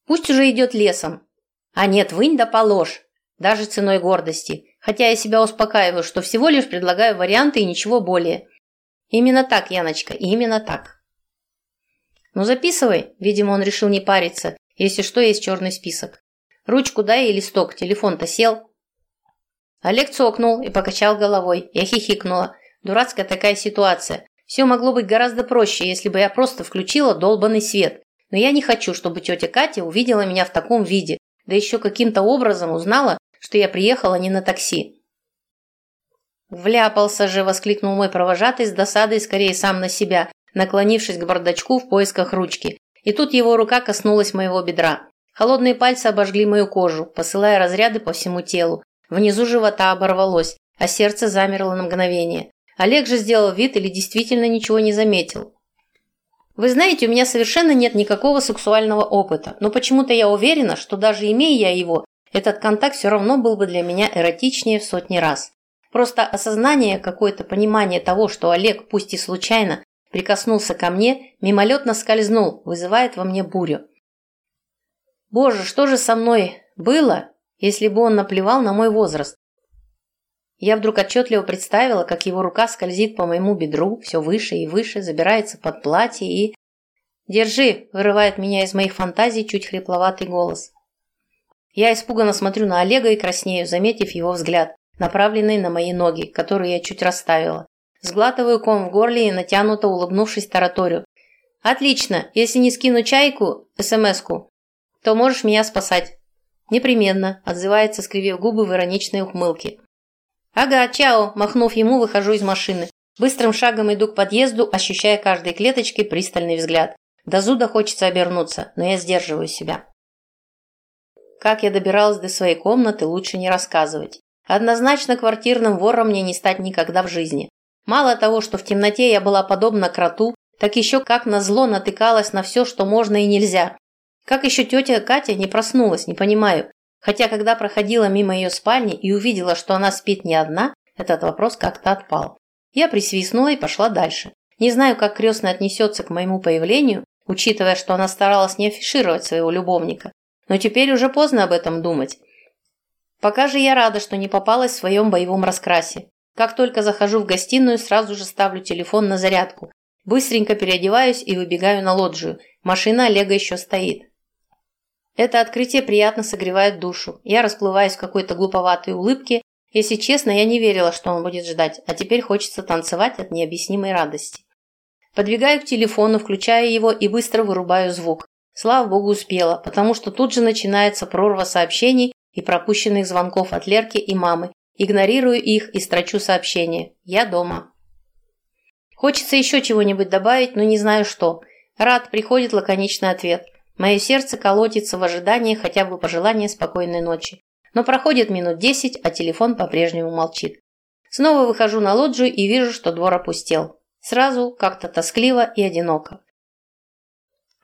«Пусть уже идет лесом». «А нет, вынь да положь. Даже ценой гордости. Хотя я себя успокаиваю, что всего лишь предлагаю варианты и ничего более. Именно так, Яночка, именно так. Ну записывай. Видимо, он решил не париться. Если что, есть черный список. Ручку дай и листок, телефон-то сел. Олег цокнул и покачал головой. Я хихикнула. Дурацкая такая ситуация. Все могло быть гораздо проще, если бы я просто включила долбанный свет. Но я не хочу, чтобы тетя Катя увидела меня в таком виде, да еще каким-то образом узнала, что я приехала не на такси. «Вляпался же!» – воскликнул мой провожатый с досадой скорее сам на себя, наклонившись к бардачку в поисках ручки. И тут его рука коснулась моего бедра. Холодные пальцы обожгли мою кожу, посылая разряды по всему телу. Внизу живота оборвалось, а сердце замерло на мгновение. Олег же сделал вид или действительно ничего не заметил. Вы знаете, у меня совершенно нет никакого сексуального опыта, но почему-то я уверена, что даже имея я его, этот контакт все равно был бы для меня эротичнее в сотни раз. Просто осознание, какое-то понимание того, что Олег, пусть и случайно, прикоснулся ко мне, мимолетно скользнул, вызывает во мне бурю. Боже, что же со мной было, если бы он наплевал на мой возраст? Я вдруг отчетливо представила, как его рука скользит по моему бедру, все выше и выше, забирается под платье и... «Держи!» – вырывает меня из моих фантазий чуть хрипловатый голос. Я испуганно смотрю на Олега и краснею, заметив его взгляд, направленный на мои ноги, которые я чуть расставила. Сглатываю ком в горле и натянуто улыбнувшись тараторю. «Отлично! Если не скину чайку, СМС-ку, то можешь меня спасать». «Непременно», – отзывается, скривив губы в ироничной ухмылке. «Ага, чао!» – махнув ему, выхожу из машины. Быстрым шагом иду к подъезду, ощущая каждой клеточкой пристальный взгляд. До зуда хочется обернуться, но я сдерживаю себя. Как я добиралась до своей комнаты, лучше не рассказывать. Однозначно квартирным вором мне не стать никогда в жизни. Мало того, что в темноте я была подобна кроту, так еще как назло натыкалась на все, что можно и нельзя. Как еще тетя Катя не проснулась, не понимаю. Хотя, когда проходила мимо ее спальни и увидела, что она спит не одна, этот вопрос как-то отпал. Я присвистнула и пошла дальше. Не знаю, как крестная отнесется к моему появлению, учитывая, что она старалась не афишировать своего любовника. Но теперь уже поздно об этом думать. Пока же я рада, что не попалась в своем боевом раскрасе. Как только захожу в гостиную, сразу же ставлю телефон на зарядку. Быстренько переодеваюсь и выбегаю на лоджию. Машина Олега еще стоит. Это открытие приятно согревает душу. Я расплываюсь в какой-то глуповатой улыбке. Если честно, я не верила, что он будет ждать, а теперь хочется танцевать от необъяснимой радости. Подвигаю к телефону, включаю его и быстро вырубаю звук. Слава богу, успела, потому что тут же начинается прорва сообщений и пропущенных звонков от Лерки и мамы. Игнорирую их и строчу сообщение. Я дома. Хочется еще чего-нибудь добавить, но не знаю что. Рад, приходит лаконичный ответ. Мое сердце колотится в ожидании хотя бы пожелания спокойной ночи. Но проходит минут десять, а телефон по-прежнему молчит. Снова выхожу на лоджию и вижу, что двор опустел. Сразу как-то тоскливо и одиноко.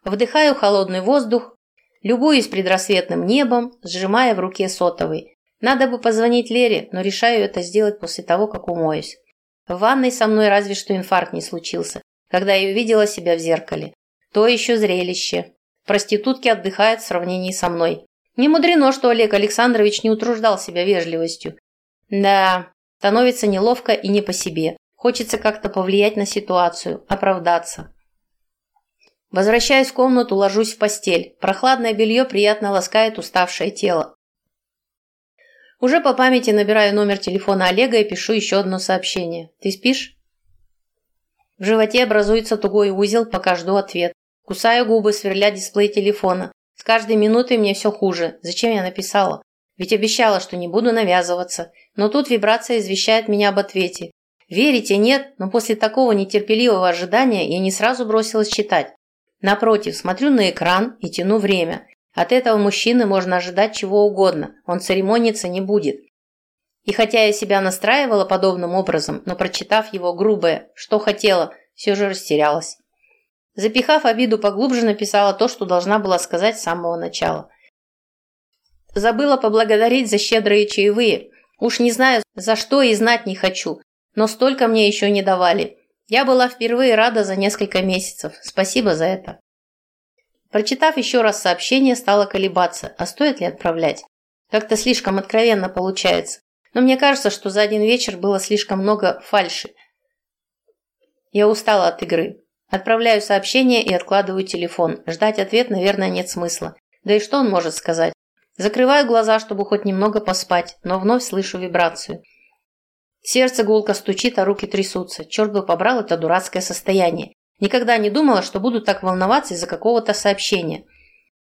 Вдыхаю холодный воздух, любуюсь предрассветным небом, сжимая в руке сотовый. Надо бы позвонить Лере, но решаю это сделать после того, как умоюсь. В ванной со мной разве что инфаркт не случился, когда я увидела себя в зеркале. То еще зрелище. Проститутки отдыхают в сравнении со мной. Не мудрено, что Олег Александрович не утруждал себя вежливостью. Да, становится неловко и не по себе. Хочется как-то повлиять на ситуацию, оправдаться. Возвращаюсь в комнату, ложусь в постель. Прохладное белье приятно ласкает уставшее тело. Уже по памяти набираю номер телефона Олега и пишу еще одно сообщение. «Ты спишь?» В животе образуется тугой узел, пока жду ответ. Кусаю губы, сверля дисплей телефона. С каждой минутой мне все хуже. Зачем я написала? Ведь обещала, что не буду навязываться. Но тут вибрация извещает меня об ответе. Верите, нет, но после такого нетерпеливого ожидания я не сразу бросилась читать. Напротив, смотрю на экран и тяну время. От этого мужчины можно ожидать чего угодно, он церемониться не будет. И хотя я себя настраивала подобным образом, но прочитав его грубое «что хотела», все же растерялась. Запихав обиду поглубже, написала то, что должна была сказать с самого начала. Забыла поблагодарить за щедрые чаевые. Уж не знаю, за что и знать не хочу, но столько мне еще не давали. Я была впервые рада за несколько месяцев. Спасибо за это. Прочитав еще раз сообщение, стала колебаться, а стоит ли отправлять. Как-то слишком откровенно получается. Но мне кажется, что за один вечер было слишком много фальши. Я устала от игры. Отправляю сообщение и откладываю телефон. Ждать ответ, наверное, нет смысла. Да и что он может сказать? Закрываю глаза, чтобы хоть немного поспать, но вновь слышу вибрацию. Сердце гулко стучит, а руки трясутся. Черт бы побрал это дурацкое состояние. Никогда не думала, что буду так волноваться из-за какого-то сообщения.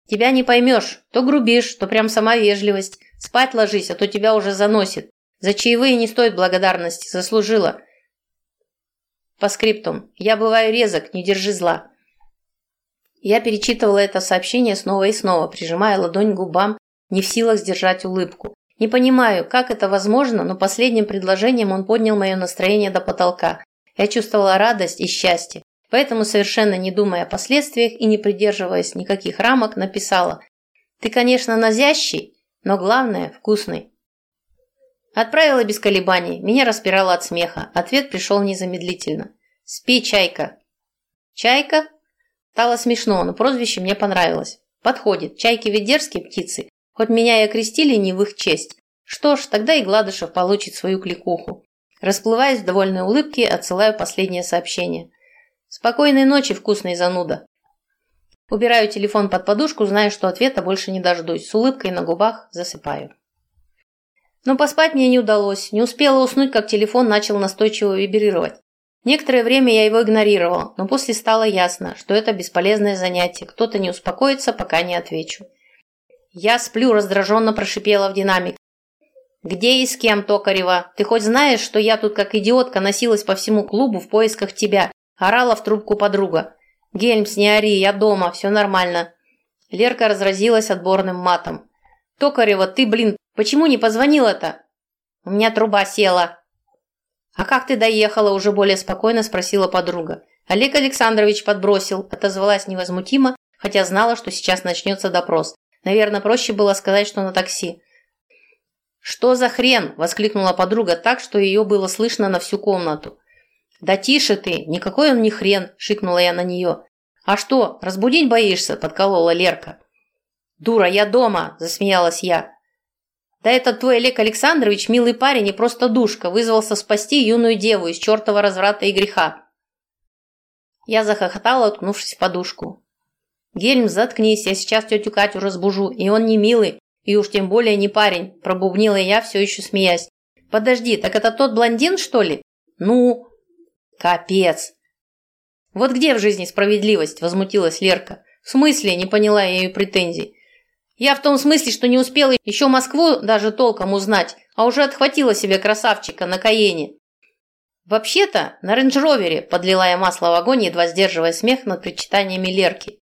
Тебя не поймешь. То грубишь, то прям сама вежливость. Спать ложись, а то тебя уже заносит. За чаевые не стоит благодарности. Заслужила. По скриптум. Я бываю резок, не держи зла. Я перечитывала это сообщение снова и снова, прижимая ладонь к губам, не в силах сдержать улыбку. Не понимаю, как это возможно, но последним предложением он поднял мое настроение до потолка. Я чувствовала радость и счастье, поэтому, совершенно не думая о последствиях и не придерживаясь никаких рамок, написала «Ты, конечно, назящий, но главное – вкусный». Отправила без колебаний, меня распирало от смеха. Ответ пришел незамедлительно. «Спи, чайка». «Чайка?» Стало смешно, но прозвище мне понравилось. Подходит. Чайки ведь дерзкие птицы, Хоть меня и окрестили не в их честь. Что ж, тогда и Гладышев получит свою кликуху. Расплываясь в довольной улыбке, отсылаю последнее сообщение. Спокойной ночи, вкусный зануда. Убираю телефон под подушку, зная, что ответа больше не дождусь. С улыбкой на губах засыпаю. Но поспать мне не удалось. Не успела уснуть, как телефон начал настойчиво вибрировать. Некоторое время я его игнорировал, но после стало ясно, что это бесполезное занятие. Кто-то не успокоится, пока не отвечу. Я сплю, раздраженно прошипела в динамик. «Где и с кем, Токарева? Ты хоть знаешь, что я тут как идиотка носилась по всему клубу в поисках тебя?» Орала в трубку подруга. «Гельмс, не ори, я дома, все нормально». Лерка разразилась отборным матом. «Токарева, ты, блин, почему не позвонила-то?» «У меня труба села». «А как ты доехала?» – уже более спокойно спросила подруга. Олег Александрович подбросил, отозвалась невозмутимо, хотя знала, что сейчас начнется допрос. Наверное, проще было сказать, что на такси. «Что за хрен?» – воскликнула подруга так, что ее было слышно на всю комнату. «Да тише ты! Никакой он не хрен!» – шикнула я на нее. «А что, разбудить боишься?» – подколола Лерка. «Дура, я дома!» – засмеялась я. «Да этот твой Олег Александрович, милый парень и просто душка, вызвался спасти юную деву из чертова разврата и греха». Я захохотала, уткнувшись в подушку. «Гельм, заткнись, я сейчас тетю Катю разбужу, и он не милый, и уж тем более не парень», – пробубнила я, все еще смеясь. «Подожди, так это тот блондин, что ли?» «Ну...» «Капец!» «Вот где в жизни справедливость?» – возмутилась Лерка. «В смысле?» – не поняла я ее претензий. «Я в том смысле, что не успела еще Москву даже толком узнать, а уже отхватила себе красавчика на Каене». «Вообще-то на рейндж-ровере», – подлила я масло в огонь, едва сдерживая смех над причитаниями Лерки.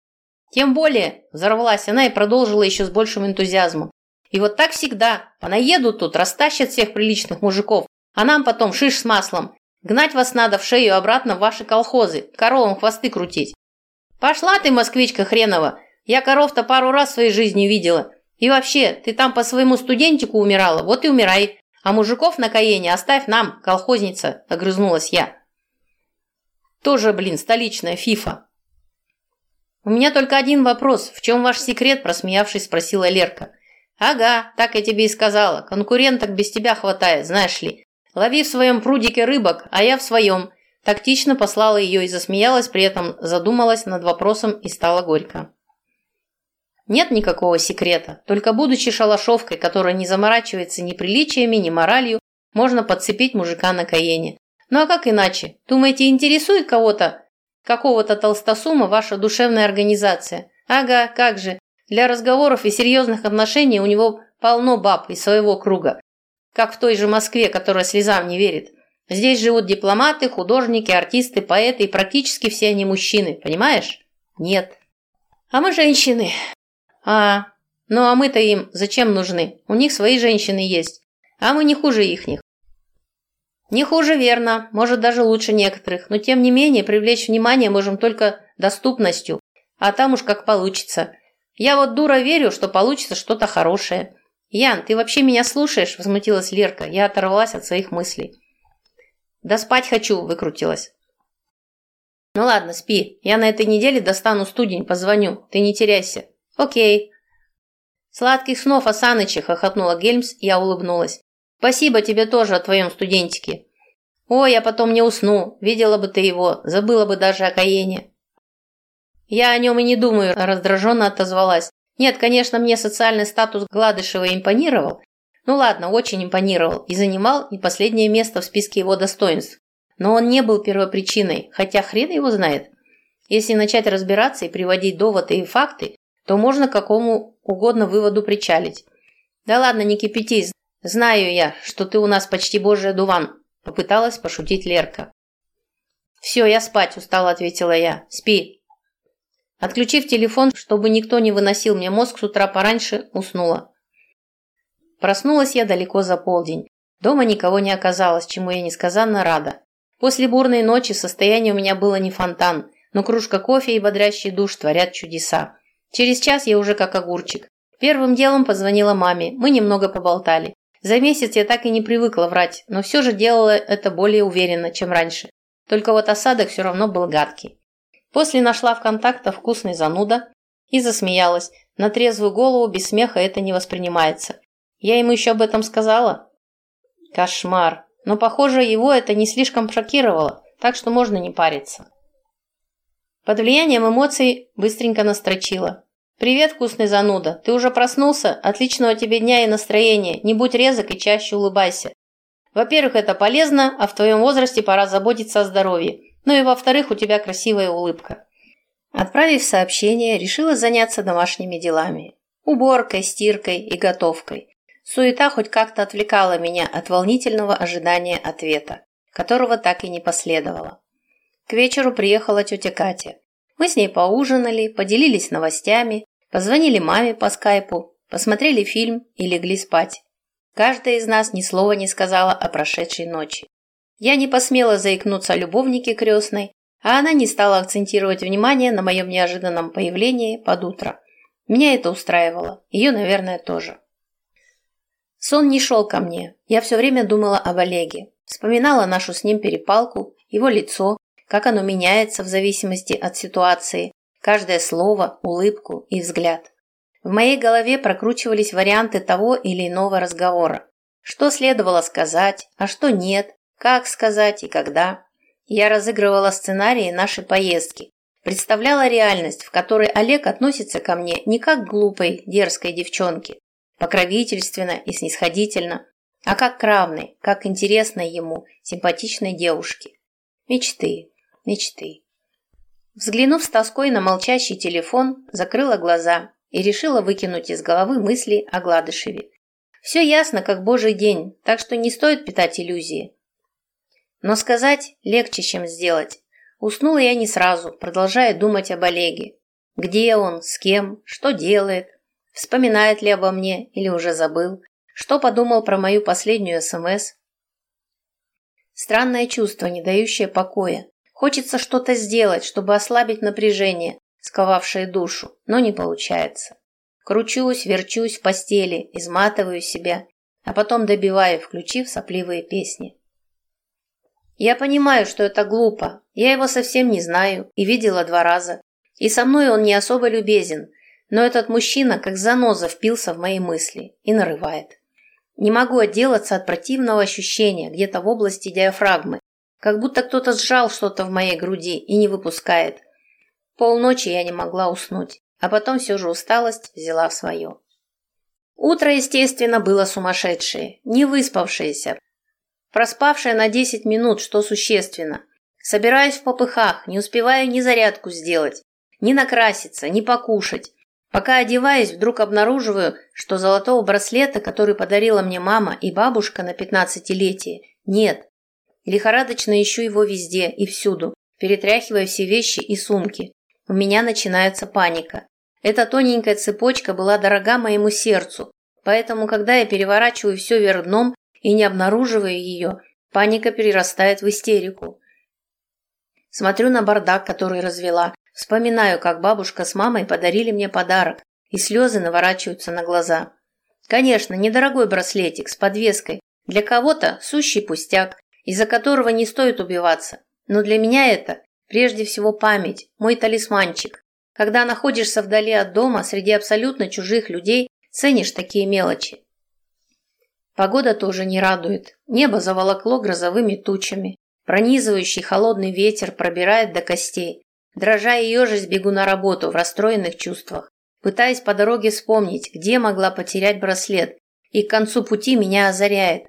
Тем более, взорвалась она и продолжила еще с большим энтузиазмом. И вот так всегда. Понаедут тут, растащат всех приличных мужиков, а нам потом шиш с маслом. Гнать вас надо в шею обратно в ваши колхозы, коровам хвосты крутить. Пошла ты, москвичка хренова. Я коров-то пару раз в своей жизни видела. И вообще, ты там по своему студентику умирала, вот и умирай. А мужиков на Каене оставь нам, колхозница, огрызнулась я. Тоже, блин, столичная фифа. «У меня только один вопрос. В чем ваш секрет?» – просмеявшись, спросила Лерка. Ага, так я тебе и сказала. Конкуренток без тебя хватает, знаешь ли. Лови в своем прудике рыбок, а я в своем. Тактично послала ее и засмеялась, при этом задумалась над вопросом и стала горько. Нет никакого секрета, только будучи шалашовкой, которая не заморачивается ни приличиями, ни моралью, можно подцепить мужика на Каене. Ну а как иначе? Думаете, интересует кого-то, какого-то толстосума ваша душевная организация? Ага, как же. Для разговоров и серьезных отношений у него полно баб из своего круга. Как в той же Москве, которая слезам не верит. Здесь живут дипломаты, художники, артисты, поэты, и практически все они мужчины, понимаешь? Нет. А мы женщины. А, ну а мы-то им зачем нужны? У них свои женщины есть. А мы не хуже ихних. Не хуже, верно, может даже лучше некоторых, но тем не менее привлечь внимание можем только доступностью, а там уж как получится. Я вот дура верю, что получится что-то хорошее. Ян, ты вообще меня слушаешь? Возмутилась Лерка. Я оторвалась от своих мыслей. Да спать хочу, выкрутилась. Ну ладно, спи. Я на этой неделе достану студень, позвоню. Ты не теряйся. Окей. Сладких снов, Асанычи, хохотнула Гельмс, я улыбнулась. Спасибо тебе тоже о твоем студентике. Ой, я потом не усну. Видела бы ты его, забыла бы даже о Каене. Я о нем и не думаю, раздраженно отозвалась. Нет, конечно, мне социальный статус Гладышева импонировал. Ну ладно, очень импонировал и занимал не последнее место в списке его достоинств. Но он не был первопричиной, хотя хрен его знает. Если начать разбираться и приводить доводы и факты, то можно к какому угодно выводу причалить. Да ладно, не кипятись, «Знаю я, что ты у нас почти божий дуван», – попыталась пошутить Лерка. «Все, я спать устала», – ответила я. «Спи». Отключив телефон, чтобы никто не выносил мне мозг с утра пораньше, уснула. Проснулась я далеко за полдень. Дома никого не оказалось, чему я несказанно рада. После бурной ночи состояние у меня было не фонтан, но кружка кофе и бодрящий душ творят чудеса. Через час я уже как огурчик. Первым делом позвонила маме, мы немного поболтали. За месяц я так и не привыкла врать, но все же делала это более уверенно, чем раньше. Только вот осадок все равно был гадкий. После нашла в контактах вкусный зануда и засмеялась. На трезвую голову без смеха это не воспринимается. Я ему еще об этом сказала? Кошмар. Но, похоже, его это не слишком шокировало, так что можно не париться. Под влиянием эмоций быстренько настрочила. «Привет, вкусный зануда. Ты уже проснулся? Отличного тебе дня и настроения. Не будь резок и чаще улыбайся. Во-первых, это полезно, а в твоем возрасте пора заботиться о здоровье. Ну и во-вторых, у тебя красивая улыбка». Отправив сообщение, решила заняться домашними делами. Уборкой, стиркой и готовкой. Суета хоть как-то отвлекала меня от волнительного ожидания ответа, которого так и не последовало. К вечеру приехала тетя Катя. Мы с ней поужинали, поделились новостями, Позвонили маме по скайпу, посмотрели фильм и легли спать. Каждая из нас ни слова не сказала о прошедшей ночи. Я не посмела заикнуться о любовнике крестной, а она не стала акцентировать внимание на моем неожиданном появлении под утро. Меня это устраивало, ее, наверное, тоже. Сон не шел ко мне, я все время думала об Олеге. Вспоминала нашу с ним перепалку, его лицо, как оно меняется в зависимости от ситуации, каждое слово, улыбку и взгляд. В моей голове прокручивались варианты того или иного разговора. Что следовало сказать, а что нет, как сказать и когда. Я разыгрывала сценарии нашей поездки, представляла реальность, в которой Олег относится ко мне не как к глупой, дерзкой девчонке, покровительственно и снисходительно, а как к равной, как интересной ему, симпатичной девушке. Мечты, мечты. Взглянув с тоской на молчащий телефон, закрыла глаза и решила выкинуть из головы мысли о Гладышеве. Все ясно, как божий день, так что не стоит питать иллюзии. Но сказать легче, чем сделать. Уснула я не сразу, продолжая думать об Олеге. Где он, с кем, что делает, вспоминает ли обо мне или уже забыл, что подумал про мою последнюю СМС. Странное чувство, не дающее покоя. Хочется что-то сделать, чтобы ослабить напряжение, сковавшее душу, но не получается. Кручусь, верчусь в постели, изматываю себя, а потом добиваю, включив сопливые песни. Я понимаю, что это глупо. Я его совсем не знаю и видела два раза. И со мной он не особо любезен. Но этот мужчина как заноза впился в мои мысли и нарывает. Не могу отделаться от противного ощущения где-то в области диафрагмы, как будто кто-то сжал что-то в моей груди и не выпускает. Полночи я не могла уснуть, а потом все же усталость взяла в свое. Утро, естественно, было сумасшедшее, не выспавшееся, проспавшее на 10 минут, что существенно. Собираюсь в попыхах, не успеваю ни зарядку сделать, ни накраситься, ни покушать. Пока одеваюсь, вдруг обнаруживаю, что золотого браслета, который подарила мне мама и бабушка на пятнадцатилетие, нет. Лихорадочно ищу его везде и всюду, перетряхивая все вещи и сумки. У меня начинается паника. Эта тоненькая цепочка была дорога моему сердцу, поэтому, когда я переворачиваю все вверх дном и не обнаруживаю ее, паника перерастает в истерику. Смотрю на бардак, который развела, вспоминаю, как бабушка с мамой подарили мне подарок, и слезы наворачиваются на глаза. Конечно, недорогой браслетик с подвеской, для кого-то сущий пустяк, из-за которого не стоит убиваться, но для меня это прежде всего память, мой талисманчик. Когда находишься вдали от дома, среди абсолютно чужих людей, ценишь такие мелочи. Погода тоже не радует. Небо заволокло грозовыми тучами. Пронизывающий холодный ветер пробирает до костей. Дрожа и ежась бегу на работу в расстроенных чувствах, пытаясь по дороге вспомнить, где могла потерять браслет, и к концу пути меня озаряет.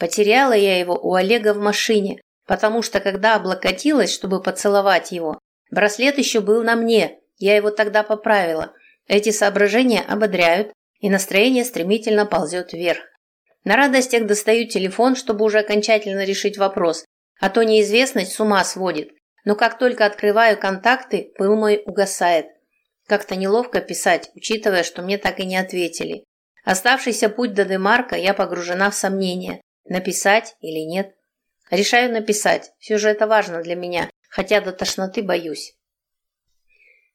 Потеряла я его у Олега в машине, потому что когда облокотилась, чтобы поцеловать его, браслет еще был на мне, я его тогда поправила. Эти соображения ободряют, и настроение стремительно ползет вверх. На радостях достаю телефон, чтобы уже окончательно решить вопрос, а то неизвестность с ума сводит. Но как только открываю контакты, пыл мой угасает. Как-то неловко писать, учитывая, что мне так и не ответили. Оставшийся путь до Демарка я погружена в сомнения, написать или нет. Решаю написать, все же это важно для меня, хотя до тошноты боюсь.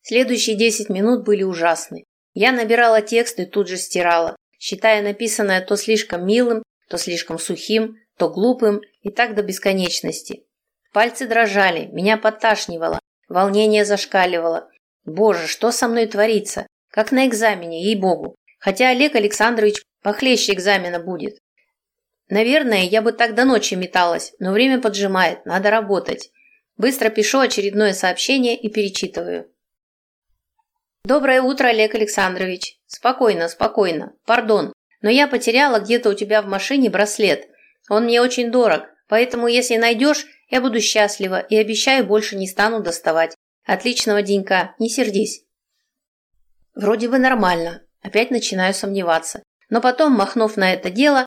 Следующие 10 минут были ужасны. Я набирала текст и тут же стирала, считая написанное то слишком милым, то слишком сухим, то глупым и так до бесконечности. Пальцы дрожали, меня подташнивало, волнение зашкаливало. Боже, что со мной творится? Как на экзамене, ей-богу. Хотя Олег Александрович похлеще экзамена будет. Наверное, я бы так до ночи металась, но время поджимает, надо работать. Быстро пишу очередное сообщение и перечитываю. Доброе утро, Олег Александрович. Спокойно, спокойно. Пардон, но я потеряла где-то у тебя в машине браслет. Он мне очень дорог, поэтому если найдешь, я буду счастлива и обещаю, больше не стану доставать. Отличного денька, не сердись. Вроде бы нормально. Опять начинаю сомневаться. Но потом, махнув на это дело,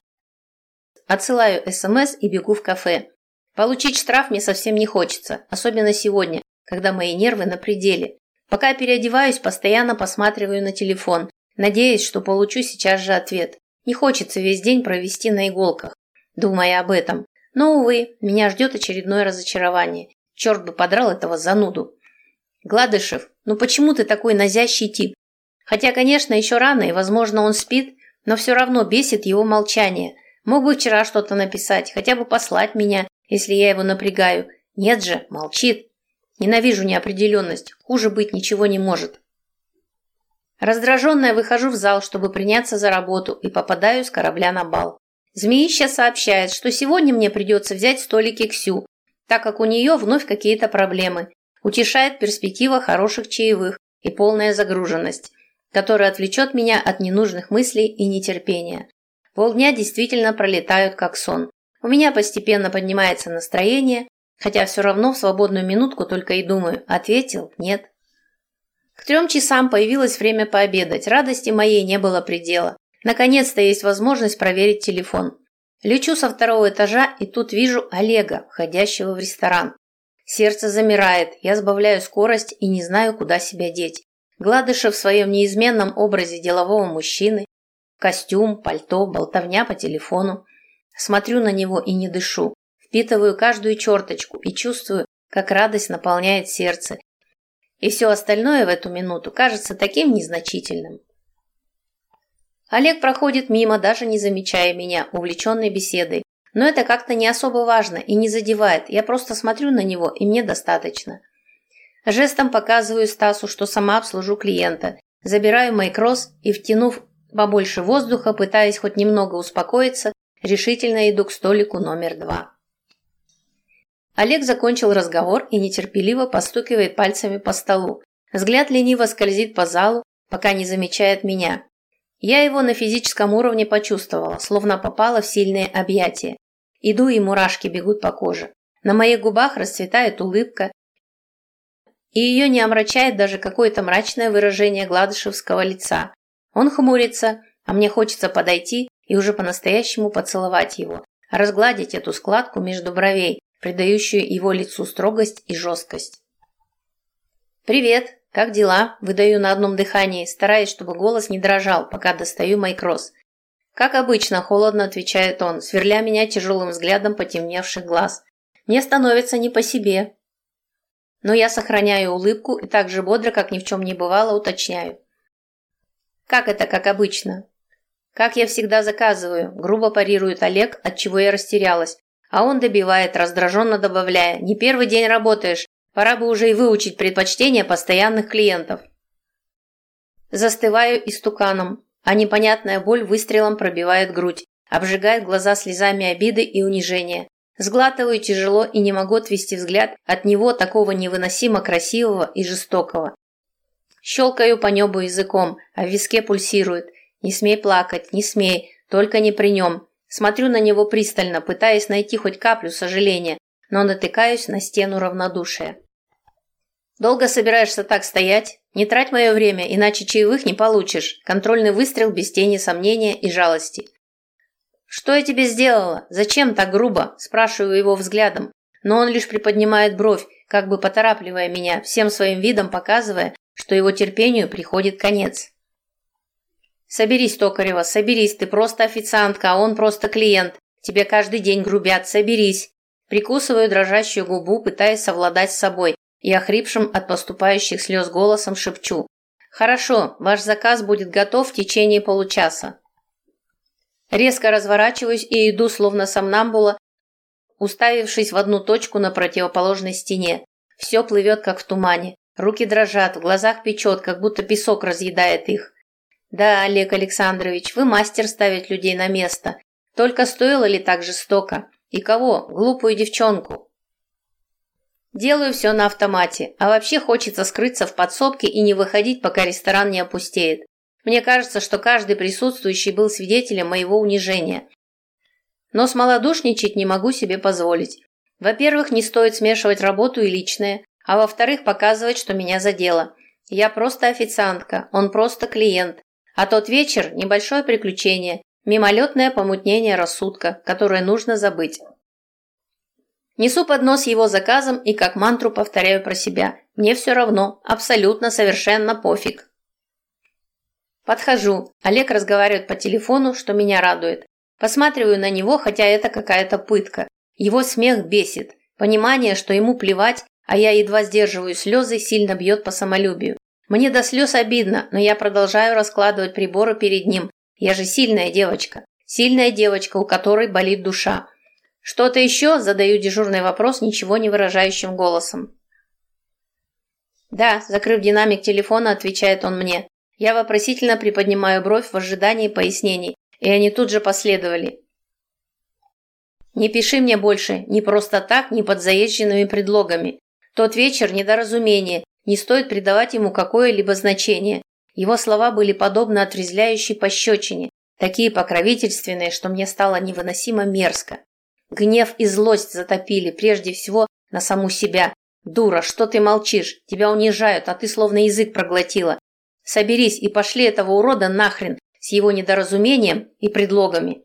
отсылаю СМС и бегу в кафе. Получить штраф мне совсем не хочется, особенно сегодня, когда мои нервы на пределе. Пока переодеваюсь, постоянно посматриваю на телефон, надеясь, что получу сейчас же ответ. Не хочется весь день провести на иголках думая об этом. Но, увы, меня ждет очередное разочарование. Черт бы подрал этого зануду. Гладышев, ну почему ты такой назящий тип? Хотя, конечно, еще рано, и, возможно, он спит, но все равно бесит его молчание. Мог бы вчера что-то написать, хотя бы послать меня, если я его напрягаю. Нет же, молчит. Ненавижу неопределенность, хуже быть ничего не может. Раздраженная выхожу в зал, чтобы приняться за работу, и попадаю с корабля на бал. Змеища сообщает, что сегодня мне придется взять столики Ксю, так как у нее вновь какие-то проблемы. Утешает перспектива хороших чаевых и полная загруженность, которая отвлечет меня от ненужных мыслей и нетерпения. Полдня действительно пролетают как сон. У меня постепенно поднимается настроение, хотя все равно в свободную минутку только и думаю, ответил – нет. К трем часам появилось время пообедать, радости моей не было предела. Наконец-то есть возможность проверить телефон. Лечу со второго этажа и тут вижу Олега, входящего в ресторан. Сердце замирает, я сбавляю скорость и не знаю, куда себя деть. Гладышев в своем неизменном образе делового мужчины. Костюм, пальто, болтовня по телефону. Смотрю на него и не дышу. Впитываю каждую черточку и чувствую, как радость наполняет сердце. И все остальное в эту минуту кажется таким незначительным. Олег проходит мимо, даже не замечая меня, увлеченной беседой. Но это как-то не особо важно и не задевает. Я просто смотрю на него, и мне достаточно. Жестом показываю Стасу, что сама обслужу клиента. Забираю майкросс и, втянув побольше воздуха, пытаясь хоть немного успокоиться, решительно иду к столику номер два. Олег закончил разговор и нетерпеливо постукивает пальцами по столу. Взгляд лениво скользит по залу, пока не замечает меня. Я его на физическом уровне почувствовала, словно попала в сильные объятия. Иду, и мурашки бегут по коже. На моих губах расцветает улыбка, и ее не омрачает даже какое-то мрачное выражение гладышевского лица. Он хмурится, а мне хочется подойти и уже по-настоящему поцеловать его, разгладить эту складку между бровей, придающую его лицу строгость и жесткость. «Привет! Как дела?» – выдаю на одном дыхании, стараясь, чтобы голос не дрожал, пока достаю майкросс. «Как обычно», – холодно отвечает он, сверля меня тяжелым взглядом потемневших глаз. «Мне становится не по себе». Но я сохраняю улыбку и так же бодро, как ни в чем не бывало, уточняю. «Как это, как обычно?» «Как я всегда заказываю», – грубо парирует Олег, от чего я растерялась. А он добивает, раздраженно добавляя, «Не первый день работаешь, пора бы уже и выучить предпочтения постоянных клиентов». Застываю истуканом, а непонятная боль выстрелом пробивает грудь, обжигает глаза слезами обиды и унижения. Сглатываю тяжело и не могу отвести взгляд от него, такого невыносимо красивого и жестокого. Щелкаю по небу языком, а в виске пульсирует. Не смей плакать, не смей, только не при нем. Смотрю на него пристально, пытаясь найти хоть каплю сожаления, но натыкаюсь на стену равнодушия. «Долго собираешься так стоять? Не трать мое время, иначе чаевых не получишь». Контрольный выстрел без тени сомнения и жалости. «Что я тебе сделала? Зачем так грубо?» – спрашиваю его взглядом. Но он лишь приподнимает бровь, как бы поторапливая меня, всем своим видом показывая, что его терпению приходит конец. «Соберись, Токарева, соберись, ты просто официантка, а он просто клиент. Тебе каждый день грубят, соберись». Прикусываю дрожащую губу, пытаясь совладать с собой, и охрипшим от поступающих слез голосом шепчу. «Хорошо, ваш заказ будет готов в течение получаса». Резко разворачиваюсь и иду, словно сомнамбула, уставившись в одну точку на противоположной стене. Все плывет, как в тумане. Руки дрожат, в глазах печет, как будто песок разъедает их. Да, Олег Александрович, вы мастер ставить людей на место. Только стоило ли так жестоко? И кого? Глупую девчонку. Делаю все на автомате, а вообще хочется скрыться в подсобке и не выходить, пока ресторан не опустеет. Мне кажется, что каждый присутствующий был свидетелем моего унижения. Но смолодушничать не могу себе позволить. Во-первых, не стоит смешивать работу и личное, а во-вторых, показывать, что меня задело. Я просто официантка, он просто клиент. А тот вечер – небольшое приключение, мимолетное помутнение рассудка, которое нужно забыть. Несу поднос его заказом и как мантру повторяю про себя. Мне все равно, абсолютно, совершенно пофиг. Подхожу. Олег разговаривает по телефону, что меня радует. Посматриваю на него, хотя это какая-то пытка. Его смех бесит. Понимание, что ему плевать, а я едва сдерживаю слезы, сильно бьет по самолюбию. Мне до слез обидно, но я продолжаю раскладывать приборы перед ним. Я же сильная девочка. Сильная девочка, у которой болит душа. Что-то еще? Задаю дежурный вопрос ничего не выражающим голосом. Да, закрыв динамик телефона, отвечает он мне. Я вопросительно приподнимаю бровь в ожидании пояснений, и они тут же последовали. Не пиши мне больше, ни просто так, ни под заезженными предлогами. Тот вечер – недоразумение, не стоит придавать ему какое-либо значение. Его слова были подобны отрезвляющей пощечине, такие покровительственные, что мне стало невыносимо мерзко. Гнев и злость затопили, прежде всего, на саму себя. «Дура, что ты молчишь? Тебя унижают, а ты словно язык проглотила. Соберись и пошли этого урода нахрен с его недоразумением и предлогами.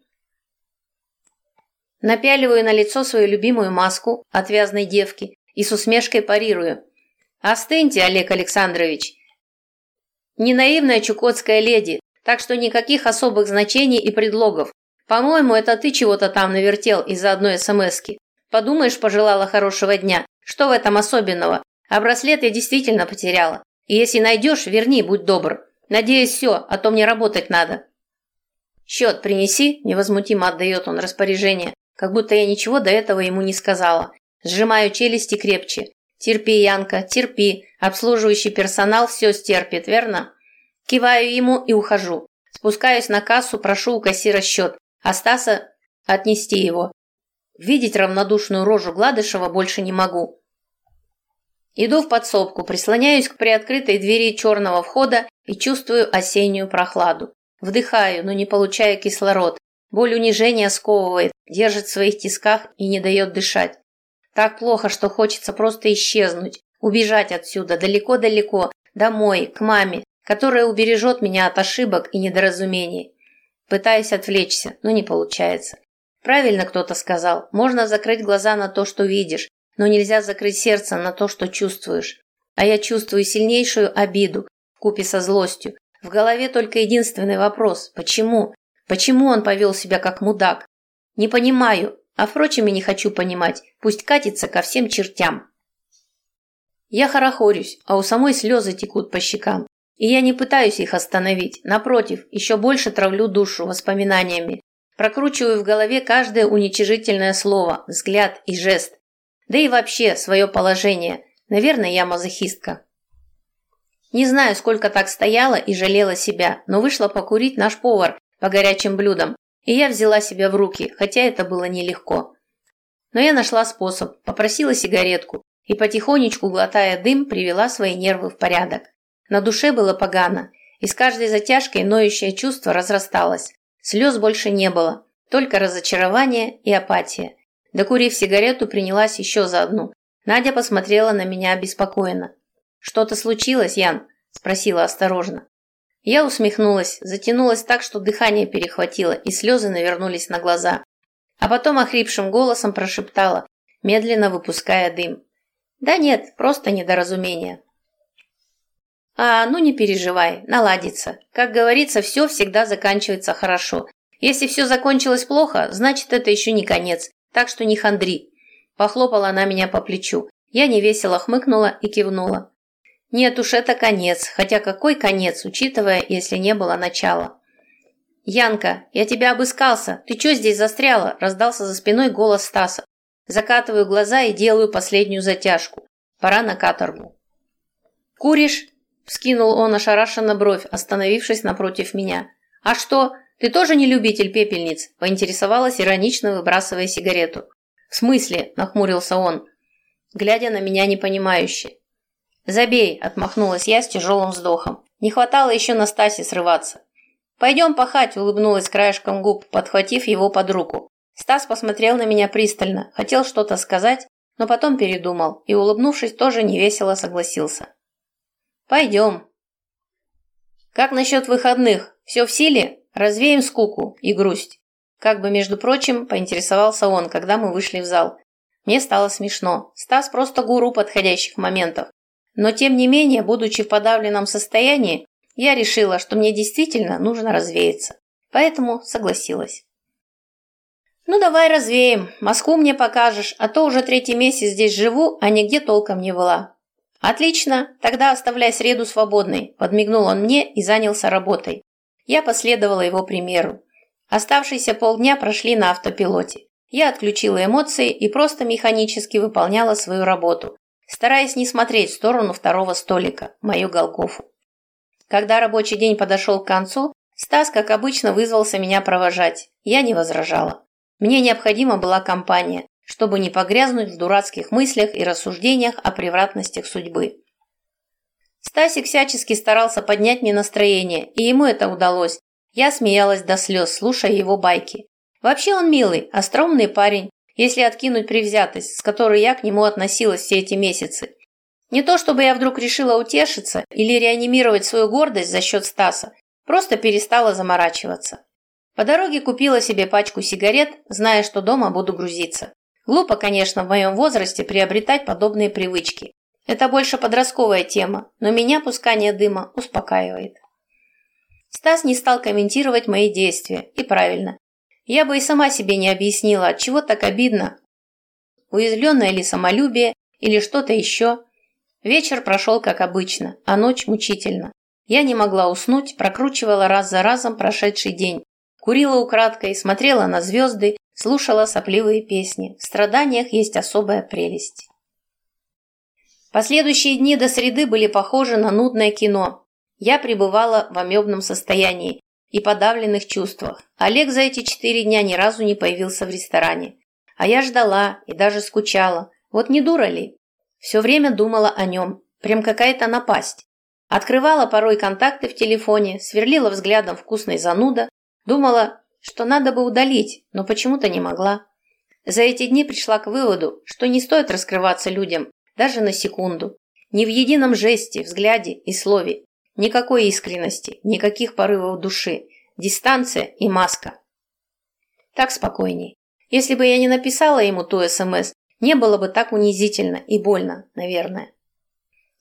Напяливаю на лицо свою любимую маску отвязной девки и с усмешкой парирую. «Остыньте, Олег Александрович!» Не наивная чукотская леди, так что никаких особых значений и предлогов. По-моему, это ты чего-то там навертел из-за одной смски. Подумаешь, пожелала хорошего дня. Что в этом особенного? А браслет я действительно потеряла. И если найдешь, верни, будь добр. Надеюсь, все, а то мне работать надо. Счет принеси, невозмутимо отдает он распоряжение, как будто я ничего до этого ему не сказала. Сжимаю челюсти крепче. Терпи, Янка, терпи. Обслуживающий персонал все стерпит, верно? Киваю ему и ухожу. Спускаюсь на кассу, прошу у кассира счет, а Стаса отнести его. Видеть равнодушную рожу Гладышева больше не могу. Иду в подсобку, прислоняюсь к приоткрытой двери черного входа и чувствую осеннюю прохладу. Вдыхаю, но не получаю кислород. Боль унижения сковывает, держит в своих тисках и не дает дышать. Так плохо, что хочется просто исчезнуть, убежать отсюда, далеко-далеко, домой, к маме, которая убережет меня от ошибок и недоразумений. Пытаюсь отвлечься, но не получается. Правильно кто-то сказал, можно закрыть глаза на то, что видишь, но нельзя закрыть сердце на то, что чувствуешь. А я чувствую сильнейшую обиду, купе со злостью. В голове только единственный вопрос – почему? Почему он повел себя как мудак? Не понимаю, а впрочем и не хочу понимать, пусть катится ко всем чертям. Я хорохорюсь, а у самой слезы текут по щекам. И я не пытаюсь их остановить, напротив, еще больше травлю душу воспоминаниями. Прокручиваю в голове каждое уничижительное слово, взгляд и жест. Да и вообще свое положение. Наверное, я мазохистка. Не знаю, сколько так стояла и жалела себя, но вышла покурить наш повар по горячим блюдам, и я взяла себя в руки, хотя это было нелегко. Но я нашла способ, попросила сигаретку и потихонечку, глотая дым, привела свои нервы в порядок. На душе было погано, и с каждой затяжкой ноющее чувство разрасталось. Слез больше не было, только разочарование и апатия. Докурив сигарету, принялась еще за одну. Надя посмотрела на меня обеспокоенно. «Что-то случилось, Ян?» – спросила осторожно. Я усмехнулась, затянулась так, что дыхание перехватило, и слезы навернулись на глаза. А потом охрипшим голосом прошептала, медленно выпуская дым. «Да нет, просто недоразумение». «А, ну не переживай, наладится. Как говорится, все всегда заканчивается хорошо. Если все закончилось плохо, значит, это еще не конец, так что не хандри». Похлопала она меня по плечу. Я невесело хмыкнула и кивнула. Нет уж, это конец. Хотя какой конец, учитывая, если не было начала? «Янка, я тебя обыскался. Ты что здесь застряла?» – раздался за спиной голос Стаса. Закатываю глаза и делаю последнюю затяжку. Пора на каторгу. «Куришь?» – вскинул он ошарашенно бровь, остановившись напротив меня. «А что, ты тоже не любитель пепельниц?» – поинтересовалась, иронично выбрасывая сигарету. «В смысле?» – нахмурился он, глядя на меня непонимающе. «Забей», – отмахнулась я с тяжелым вздохом. Не хватало еще на Стасе срываться. «Пойдем пахать», – улыбнулась краешком губ, подхватив его под руку. Стас посмотрел на меня пристально, хотел что-то сказать, но потом передумал и, улыбнувшись, тоже невесело согласился. «Пойдем». «Как насчет выходных? Все в силе? Развеем скуку и грусть». Как бы, между прочим, поинтересовался он, когда мы вышли в зал. Мне стало смешно. Стас просто гуру подходящих моментов. Но тем не менее, будучи в подавленном состоянии, я решила, что мне действительно нужно развеяться. Поэтому согласилась. «Ну давай развеем, Москву мне покажешь, а то уже третий месяц здесь живу, а нигде толком не была». «Отлично, тогда оставляй среду свободной», – подмигнул он мне и занялся работой. Я последовала его примеру. Оставшиеся полдня прошли на автопилоте. Я отключила эмоции и просто механически выполняла свою работу, стараясь не смотреть в сторону второго столика, мою Голгофу. Когда рабочий день подошел к концу, Стас, как обычно, вызвался меня провожать. Я не возражала. Мне необходима была компания, чтобы не погрязнуть в дурацких мыслях и рассуждениях о превратностях судьбы. Стасик всячески старался поднять мне настроение, и ему это удалось. Я смеялась до слез, слушая его байки. Вообще он милый, остроумный парень, если откинуть привзятость, с которой я к нему относилась все эти месяцы. Не то чтобы я вдруг решила утешиться или реанимировать свою гордость за счет Стаса, просто перестала заморачиваться. По дороге купила себе пачку сигарет, зная, что дома буду грузиться. Глупо, конечно, в моем возрасте приобретать подобные привычки. Это больше подростковая тема, но меня пускание дыма успокаивает. Стас не стал комментировать мои действия, и правильно. Я бы и сама себе не объяснила, от чего так обидно. Уязвленное ли самолюбие или что-то еще. Вечер прошел как обычно, а ночь мучительно. Я не могла уснуть, прокручивала раз за разом прошедший день. Курила украдкой, смотрела на звезды, слушала сопливые песни. В страданиях есть особая прелесть. Последующие дни до среды были похожи на нудное кино. Я пребывала в амебном состоянии и подавленных чувствах. Олег за эти четыре дня ни разу не появился в ресторане. А я ждала и даже скучала. Вот не дура ли? Все время думала о нем. Прям какая-то напасть. Открывала порой контакты в телефоне, сверлила взглядом вкусной зануда, думала, что надо бы удалить, но почему-то не могла. За эти дни пришла к выводу, что не стоит раскрываться людям, даже на секунду. Ни в едином жесте, взгляде и слове. Никакой искренности, никаких порывов души. Дистанция и маска. Так спокойней. Если бы я не написала ему ту СМС, не было бы так унизительно и больно, наверное.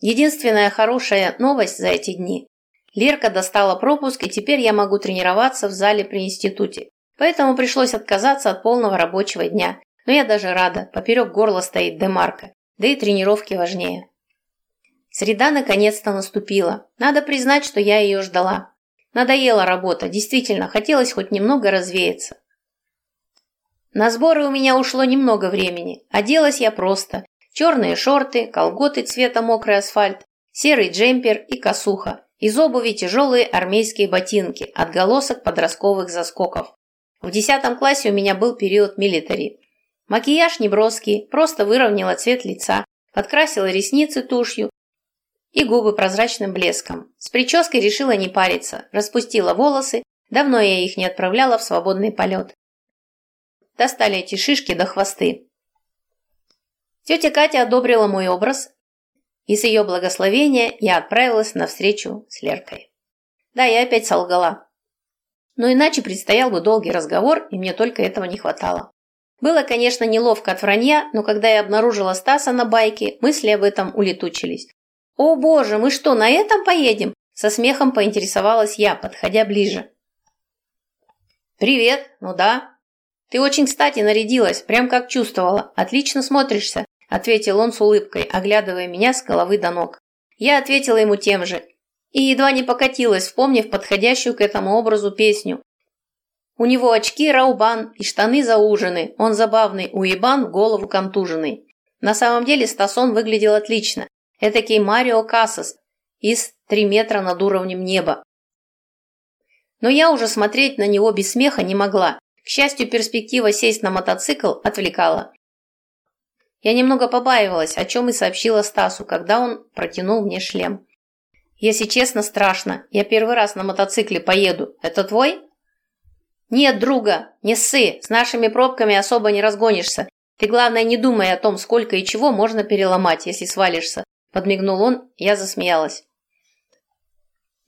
Единственная хорошая новость за эти дни. Лерка достала пропуск, и теперь я могу тренироваться в зале при институте. Поэтому пришлось отказаться от полного рабочего дня. Но я даже рада, поперек горла стоит демарка. Да и тренировки важнее. Среда наконец-то наступила. Надо признать, что я ее ждала. Надоела работа, действительно, хотелось хоть немного развеяться. На сборы у меня ушло немного времени. Оделась я просто. Черные шорты, колготы цвета мокрый асфальт, серый джемпер и косуха. Из обуви тяжелые армейские ботинки, отголосок подростковых заскоков. В десятом классе у меня был период милитари. Макияж неброский, просто выровняла цвет лица, подкрасила ресницы тушью и губы прозрачным блеском. С прической решила не париться, распустила волосы, давно я их не отправляла в свободный полет. Достали эти шишки до хвосты. Тетя Катя одобрила мой образ, и с ее благословения я отправилась на встречу с Леркой. Да, я опять солгала. Но иначе предстоял бы долгий разговор, и мне только этого не хватало. Было, конечно, неловко от вранья, но когда я обнаружила Стаса на байке, мысли об этом улетучились. «О боже, мы что, на этом поедем?» Со смехом поинтересовалась я, подходя ближе. «Привет, ну да. Ты очень кстати нарядилась, прям как чувствовала. Отлично смотришься ответил он с улыбкой, оглядывая меня с головы до ног. Я ответила ему тем же и едва не покатилась, вспомнив подходящую к этому образу песню. У него очки раубан и штаны заужены, он забавный, уебан голову контуженный. На самом деле Стасон выглядел отлично. Этакий Марио Кассас из «Три метра над уровнем неба». Но я уже смотреть на него без смеха не могла. К счастью, перспектива сесть на мотоцикл отвлекала. Я немного побаивалась, о чем и сообщила Стасу, когда он протянул мне шлем. Если честно, страшно. Я первый раз на мотоцикле поеду. Это твой? Нет, друга, не ссы. С нашими пробками особо не разгонишься. Ты, главное, не думай о том, сколько и чего можно переломать, если свалишься. Подмигнул он, я засмеялась.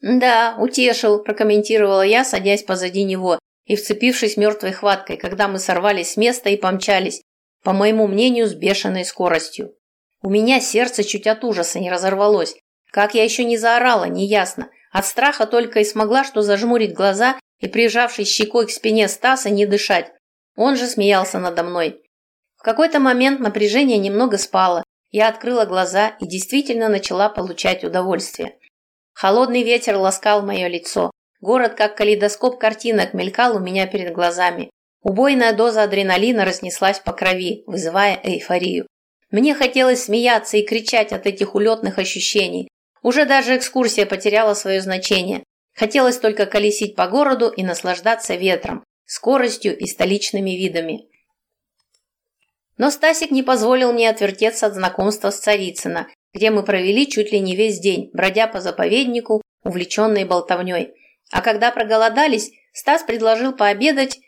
«Да, утешил», – прокомментировала я, садясь позади него и вцепившись мертвой хваткой, когда мы сорвались с места и помчались, по моему мнению, с бешеной скоростью. У меня сердце чуть от ужаса не разорвалось. Как я еще не заорала, неясно. От страха только и смогла, что зажмурить глаза и, прижавшись щекой к спине Стаса, не дышать. Он же смеялся надо мной. В какой-то момент напряжение немного спало. Я открыла глаза и действительно начала получать удовольствие. Холодный ветер ласкал мое лицо. Город, как калейдоскоп картинок, мелькал у меня перед глазами. Убойная доза адреналина разнеслась по крови, вызывая эйфорию. Мне хотелось смеяться и кричать от этих улетных ощущений. Уже даже экскурсия потеряла свое значение. Хотелось только колесить по городу и наслаждаться ветром, скоростью и столичными видами. Но Стасик не позволил мне отвертеться от знакомства с Царицына, где мы провели чуть ли не весь день, бродя по заповеднику, увлеченные болтовней. А когда проголодались, Стас предложил пообедать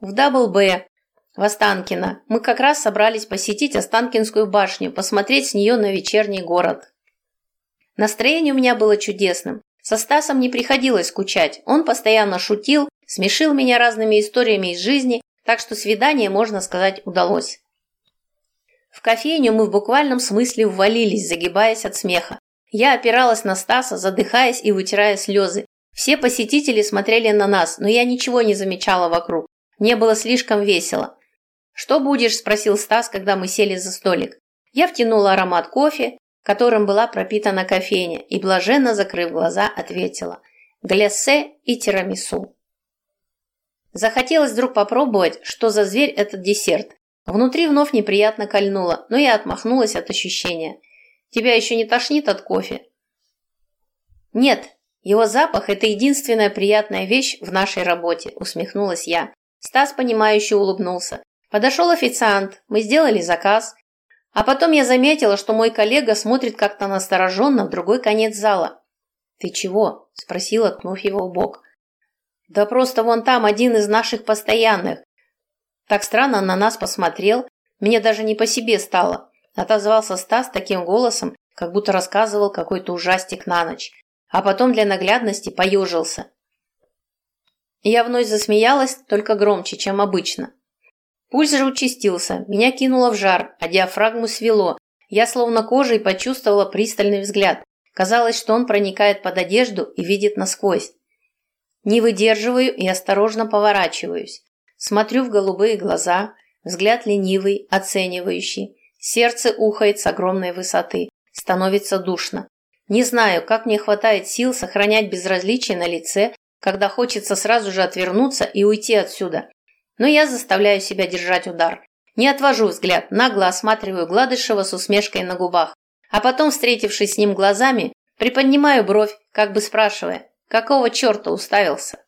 в Double B, в Останкино. Мы как раз собрались посетить Останкинскую башню, посмотреть с нее на вечерний город. Настроение у меня было чудесным. Со Стасом не приходилось скучать. Он постоянно шутил, смешил меня разными историями из жизни, так что свидание, можно сказать, удалось. В кофейню мы в буквальном смысле ввалились, загибаясь от смеха. Я опиралась на Стаса, задыхаясь и вытирая слезы. Все посетители смотрели на нас, но я ничего не замечала вокруг. Мне было слишком весело. «Что будешь?» – спросил Стас, когда мы сели за столик. Я втянула аромат кофе, которым была пропитана кофейня, и, блаженно закрыв глаза, ответила «Гляссе и тирамису». Захотелось вдруг попробовать, что за зверь этот десерт. Внутри вновь неприятно кольнуло, но я отмахнулась от ощущения. «Тебя еще не тошнит от кофе?» Нет, его запах – это единственная приятная вещь в нашей работе, усмехнулась я. Стас, понимающе улыбнулся. Подошел официант, мы сделали заказ. А потом я заметила, что мой коллега смотрит как-то настороженно в другой конец зала. «Ты чего?» – спросила, ткнув его в бок. «Да просто вон там один из наших постоянных». Так странно на нас посмотрел, мне даже не по себе стало. Отозвался Стас таким голосом, как будто рассказывал какой-то ужастик на ночь. А потом для наглядности поежился. Я вновь засмеялась, только громче, чем обычно. Пульс же участился, меня кинуло в жар, а диафрагму свело. Я словно кожей почувствовала пристальный взгляд. Казалось, что он проникает под одежду и видит насквозь. Не выдерживаю и осторожно поворачиваюсь. Смотрю в голубые глаза, взгляд ленивый, оценивающий. Сердце ухает с огромной высоты. Становится душно. Не знаю, как мне хватает сил сохранять безразличие на лице, когда хочется сразу же отвернуться и уйти отсюда. Но я заставляю себя держать удар. Не отвожу взгляд, нагло осматриваю Гладышева с усмешкой на губах. А потом, встретившись с ним глазами, приподнимаю бровь, как бы спрашивая, какого черта уставился.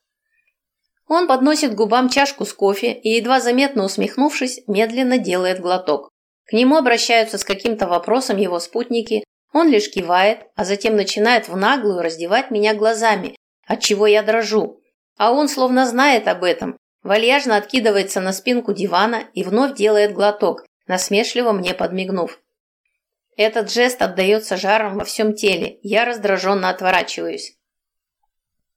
Он подносит губам чашку с кофе и, едва заметно усмехнувшись, медленно делает глоток. К нему обращаются с каким-то вопросом его спутники, он лишь кивает, а затем начинает в наглую раздевать меня глазами, от чего я дрожу. А он словно знает об этом, Вальяжно откидывается на спинку дивана и вновь делает глоток, насмешливо мне подмигнув. Этот жест отдается жаром во всем теле, я раздраженно отворачиваюсь.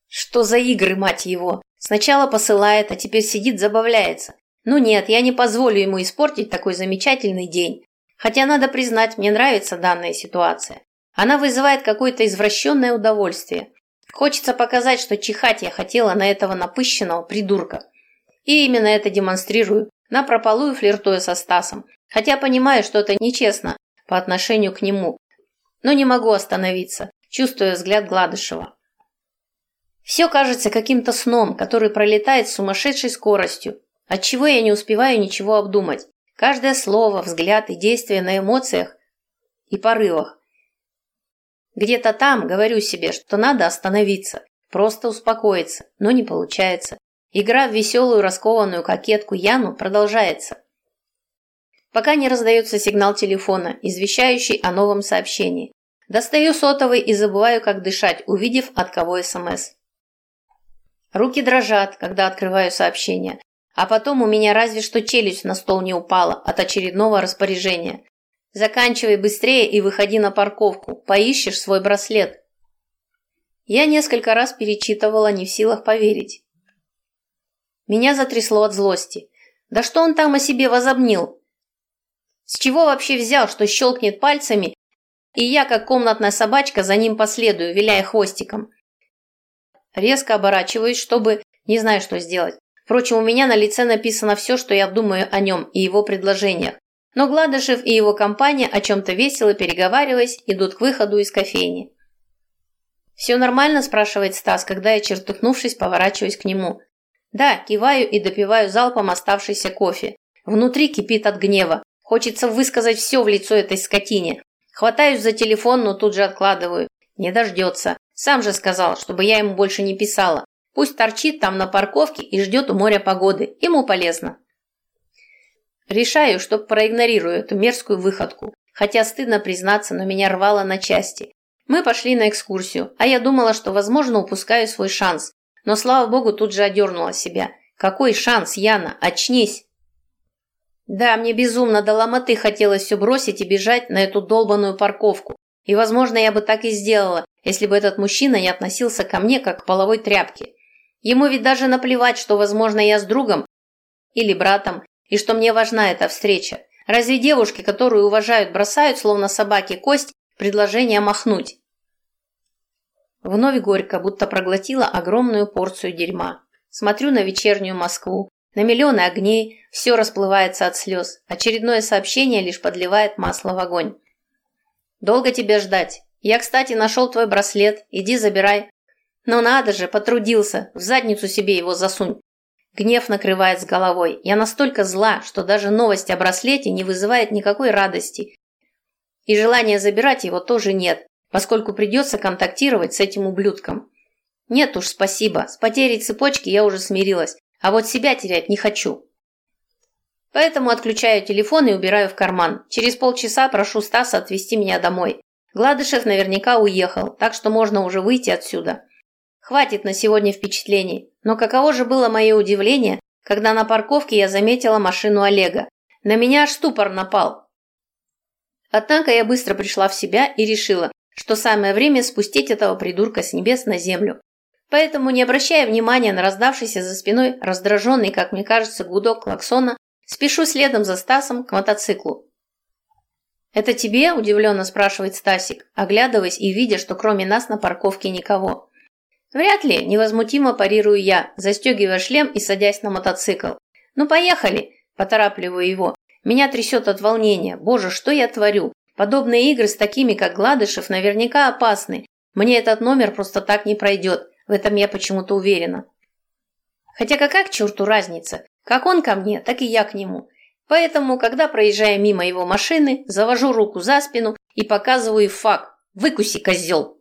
Что за игры, мать его? Сначала посылает, а теперь сидит, забавляется. Ну нет, я не позволю ему испортить такой замечательный день. Хотя, надо признать, мне нравится данная ситуация. Она вызывает какое-то извращенное удовольствие. Хочется показать, что чихать я хотела на этого напыщенного придурка. И именно это демонстрирую, напропалую флиртуя со Стасом, хотя понимаю, что это нечестно по отношению к нему. Но не могу остановиться, чувствуя взгляд Гладышева. Все кажется каким-то сном, который пролетает с сумасшедшей скоростью, отчего я не успеваю ничего обдумать. Каждое слово, взгляд и действие на эмоциях и порывах. Где-то там говорю себе, что надо остановиться, просто успокоиться, но не получается. Игра в веселую раскованную кокетку Яну продолжается. Пока не раздается сигнал телефона, извещающий о новом сообщении. Достаю сотовый и забываю, как дышать, увидев от кого СМС. Руки дрожат, когда открываю сообщение, а потом у меня разве что челюсть на стол не упала от очередного распоряжения. Заканчивай быстрее и выходи на парковку, поищешь свой браслет. Я несколько раз перечитывала, не в силах поверить. Меня затрясло от злости. Да что он там о себе возобнил? С чего вообще взял, что щелкнет пальцами, и я, как комнатная собачка, за ним последую, виляя хвостиком? Резко оборачиваюсь, чтобы... Не знаю, что сделать. Впрочем, у меня на лице написано все, что я думаю о нем и его предложениях. Но Гладышев и его компания, о чем-то весело переговариваясь, идут к выходу из кофейни. «Все нормально?» – спрашивает Стас, когда я, чертыхнувшись, поворачиваюсь к нему. Да, киваю и допиваю залпом оставшийся кофе. Внутри кипит от гнева. Хочется высказать все в лицо этой скотине. Хватаюсь за телефон, но тут же откладываю. Не дождется. Сам же сказал, чтобы я ему больше не писала. Пусть торчит там на парковке и ждет у моря погоды. Ему полезно. Решаю, что проигнорирую эту мерзкую выходку. Хотя стыдно признаться, но меня рвало на части. Мы пошли на экскурсию, а я думала, что, возможно, упускаю свой шанс но, слава богу, тут же одернула себя. Какой шанс, Яна? Очнись! Да, мне безумно до ломоты хотелось все бросить и бежать на эту долбанную парковку. И, возможно, я бы так и сделала, если бы этот мужчина не относился ко мне как к половой тряпке. Ему ведь даже наплевать, что, возможно, я с другом или братом, и что мне важна эта встреча. Разве девушки, которые уважают, бросают, словно собаки, кость, предложение махнуть? Вновь горько, будто проглотила огромную порцию дерьма. Смотрю на вечернюю Москву, на миллионы огней, все расплывается от слез. Очередное сообщение лишь подливает масло в огонь. «Долго тебя ждать? Я, кстати, нашел твой браслет. Иди забирай». «Ну надо же, потрудился. В задницу себе его засунь». Гнев накрывает с головой. Я настолько зла, что даже новость о браслете не вызывает никакой радости. И желания забирать его тоже нет. Поскольку придется контактировать с этим ублюдком. Нет уж, спасибо, с потерей цепочки я уже смирилась, а вот себя терять не хочу. Поэтому отключаю телефон и убираю в карман. Через полчаса прошу Стаса отвезти меня домой. Гладышев наверняка уехал, так что можно уже выйти отсюда. Хватит на сегодня впечатлений. Но каково же было мое удивление, когда на парковке я заметила машину Олега. На меня аж ступор напал. Однако я быстро пришла в себя и решила, что самое время спустить этого придурка с небес на землю. Поэтому, не обращая внимания на раздавшийся за спиной раздраженный, как мне кажется, гудок клаксона, спешу следом за Стасом к мотоциклу. «Это тебе?» – удивленно спрашивает Стасик, оглядываясь и видя, что кроме нас на парковке никого. «Вряд ли», – невозмутимо парирую я, застегивая шлем и садясь на мотоцикл. «Ну, поехали!» – поторапливаю его. Меня трясет от волнения. Боже, что я творю? Подобные игры с такими, как Гладышев, наверняка опасны. Мне этот номер просто так не пройдет. В этом я почему-то уверена. Хотя какая к черту разница? Как он ко мне, так и я к нему. Поэтому, когда проезжая мимо его машины, завожу руку за спину и показываю факт. Выкуси, козел!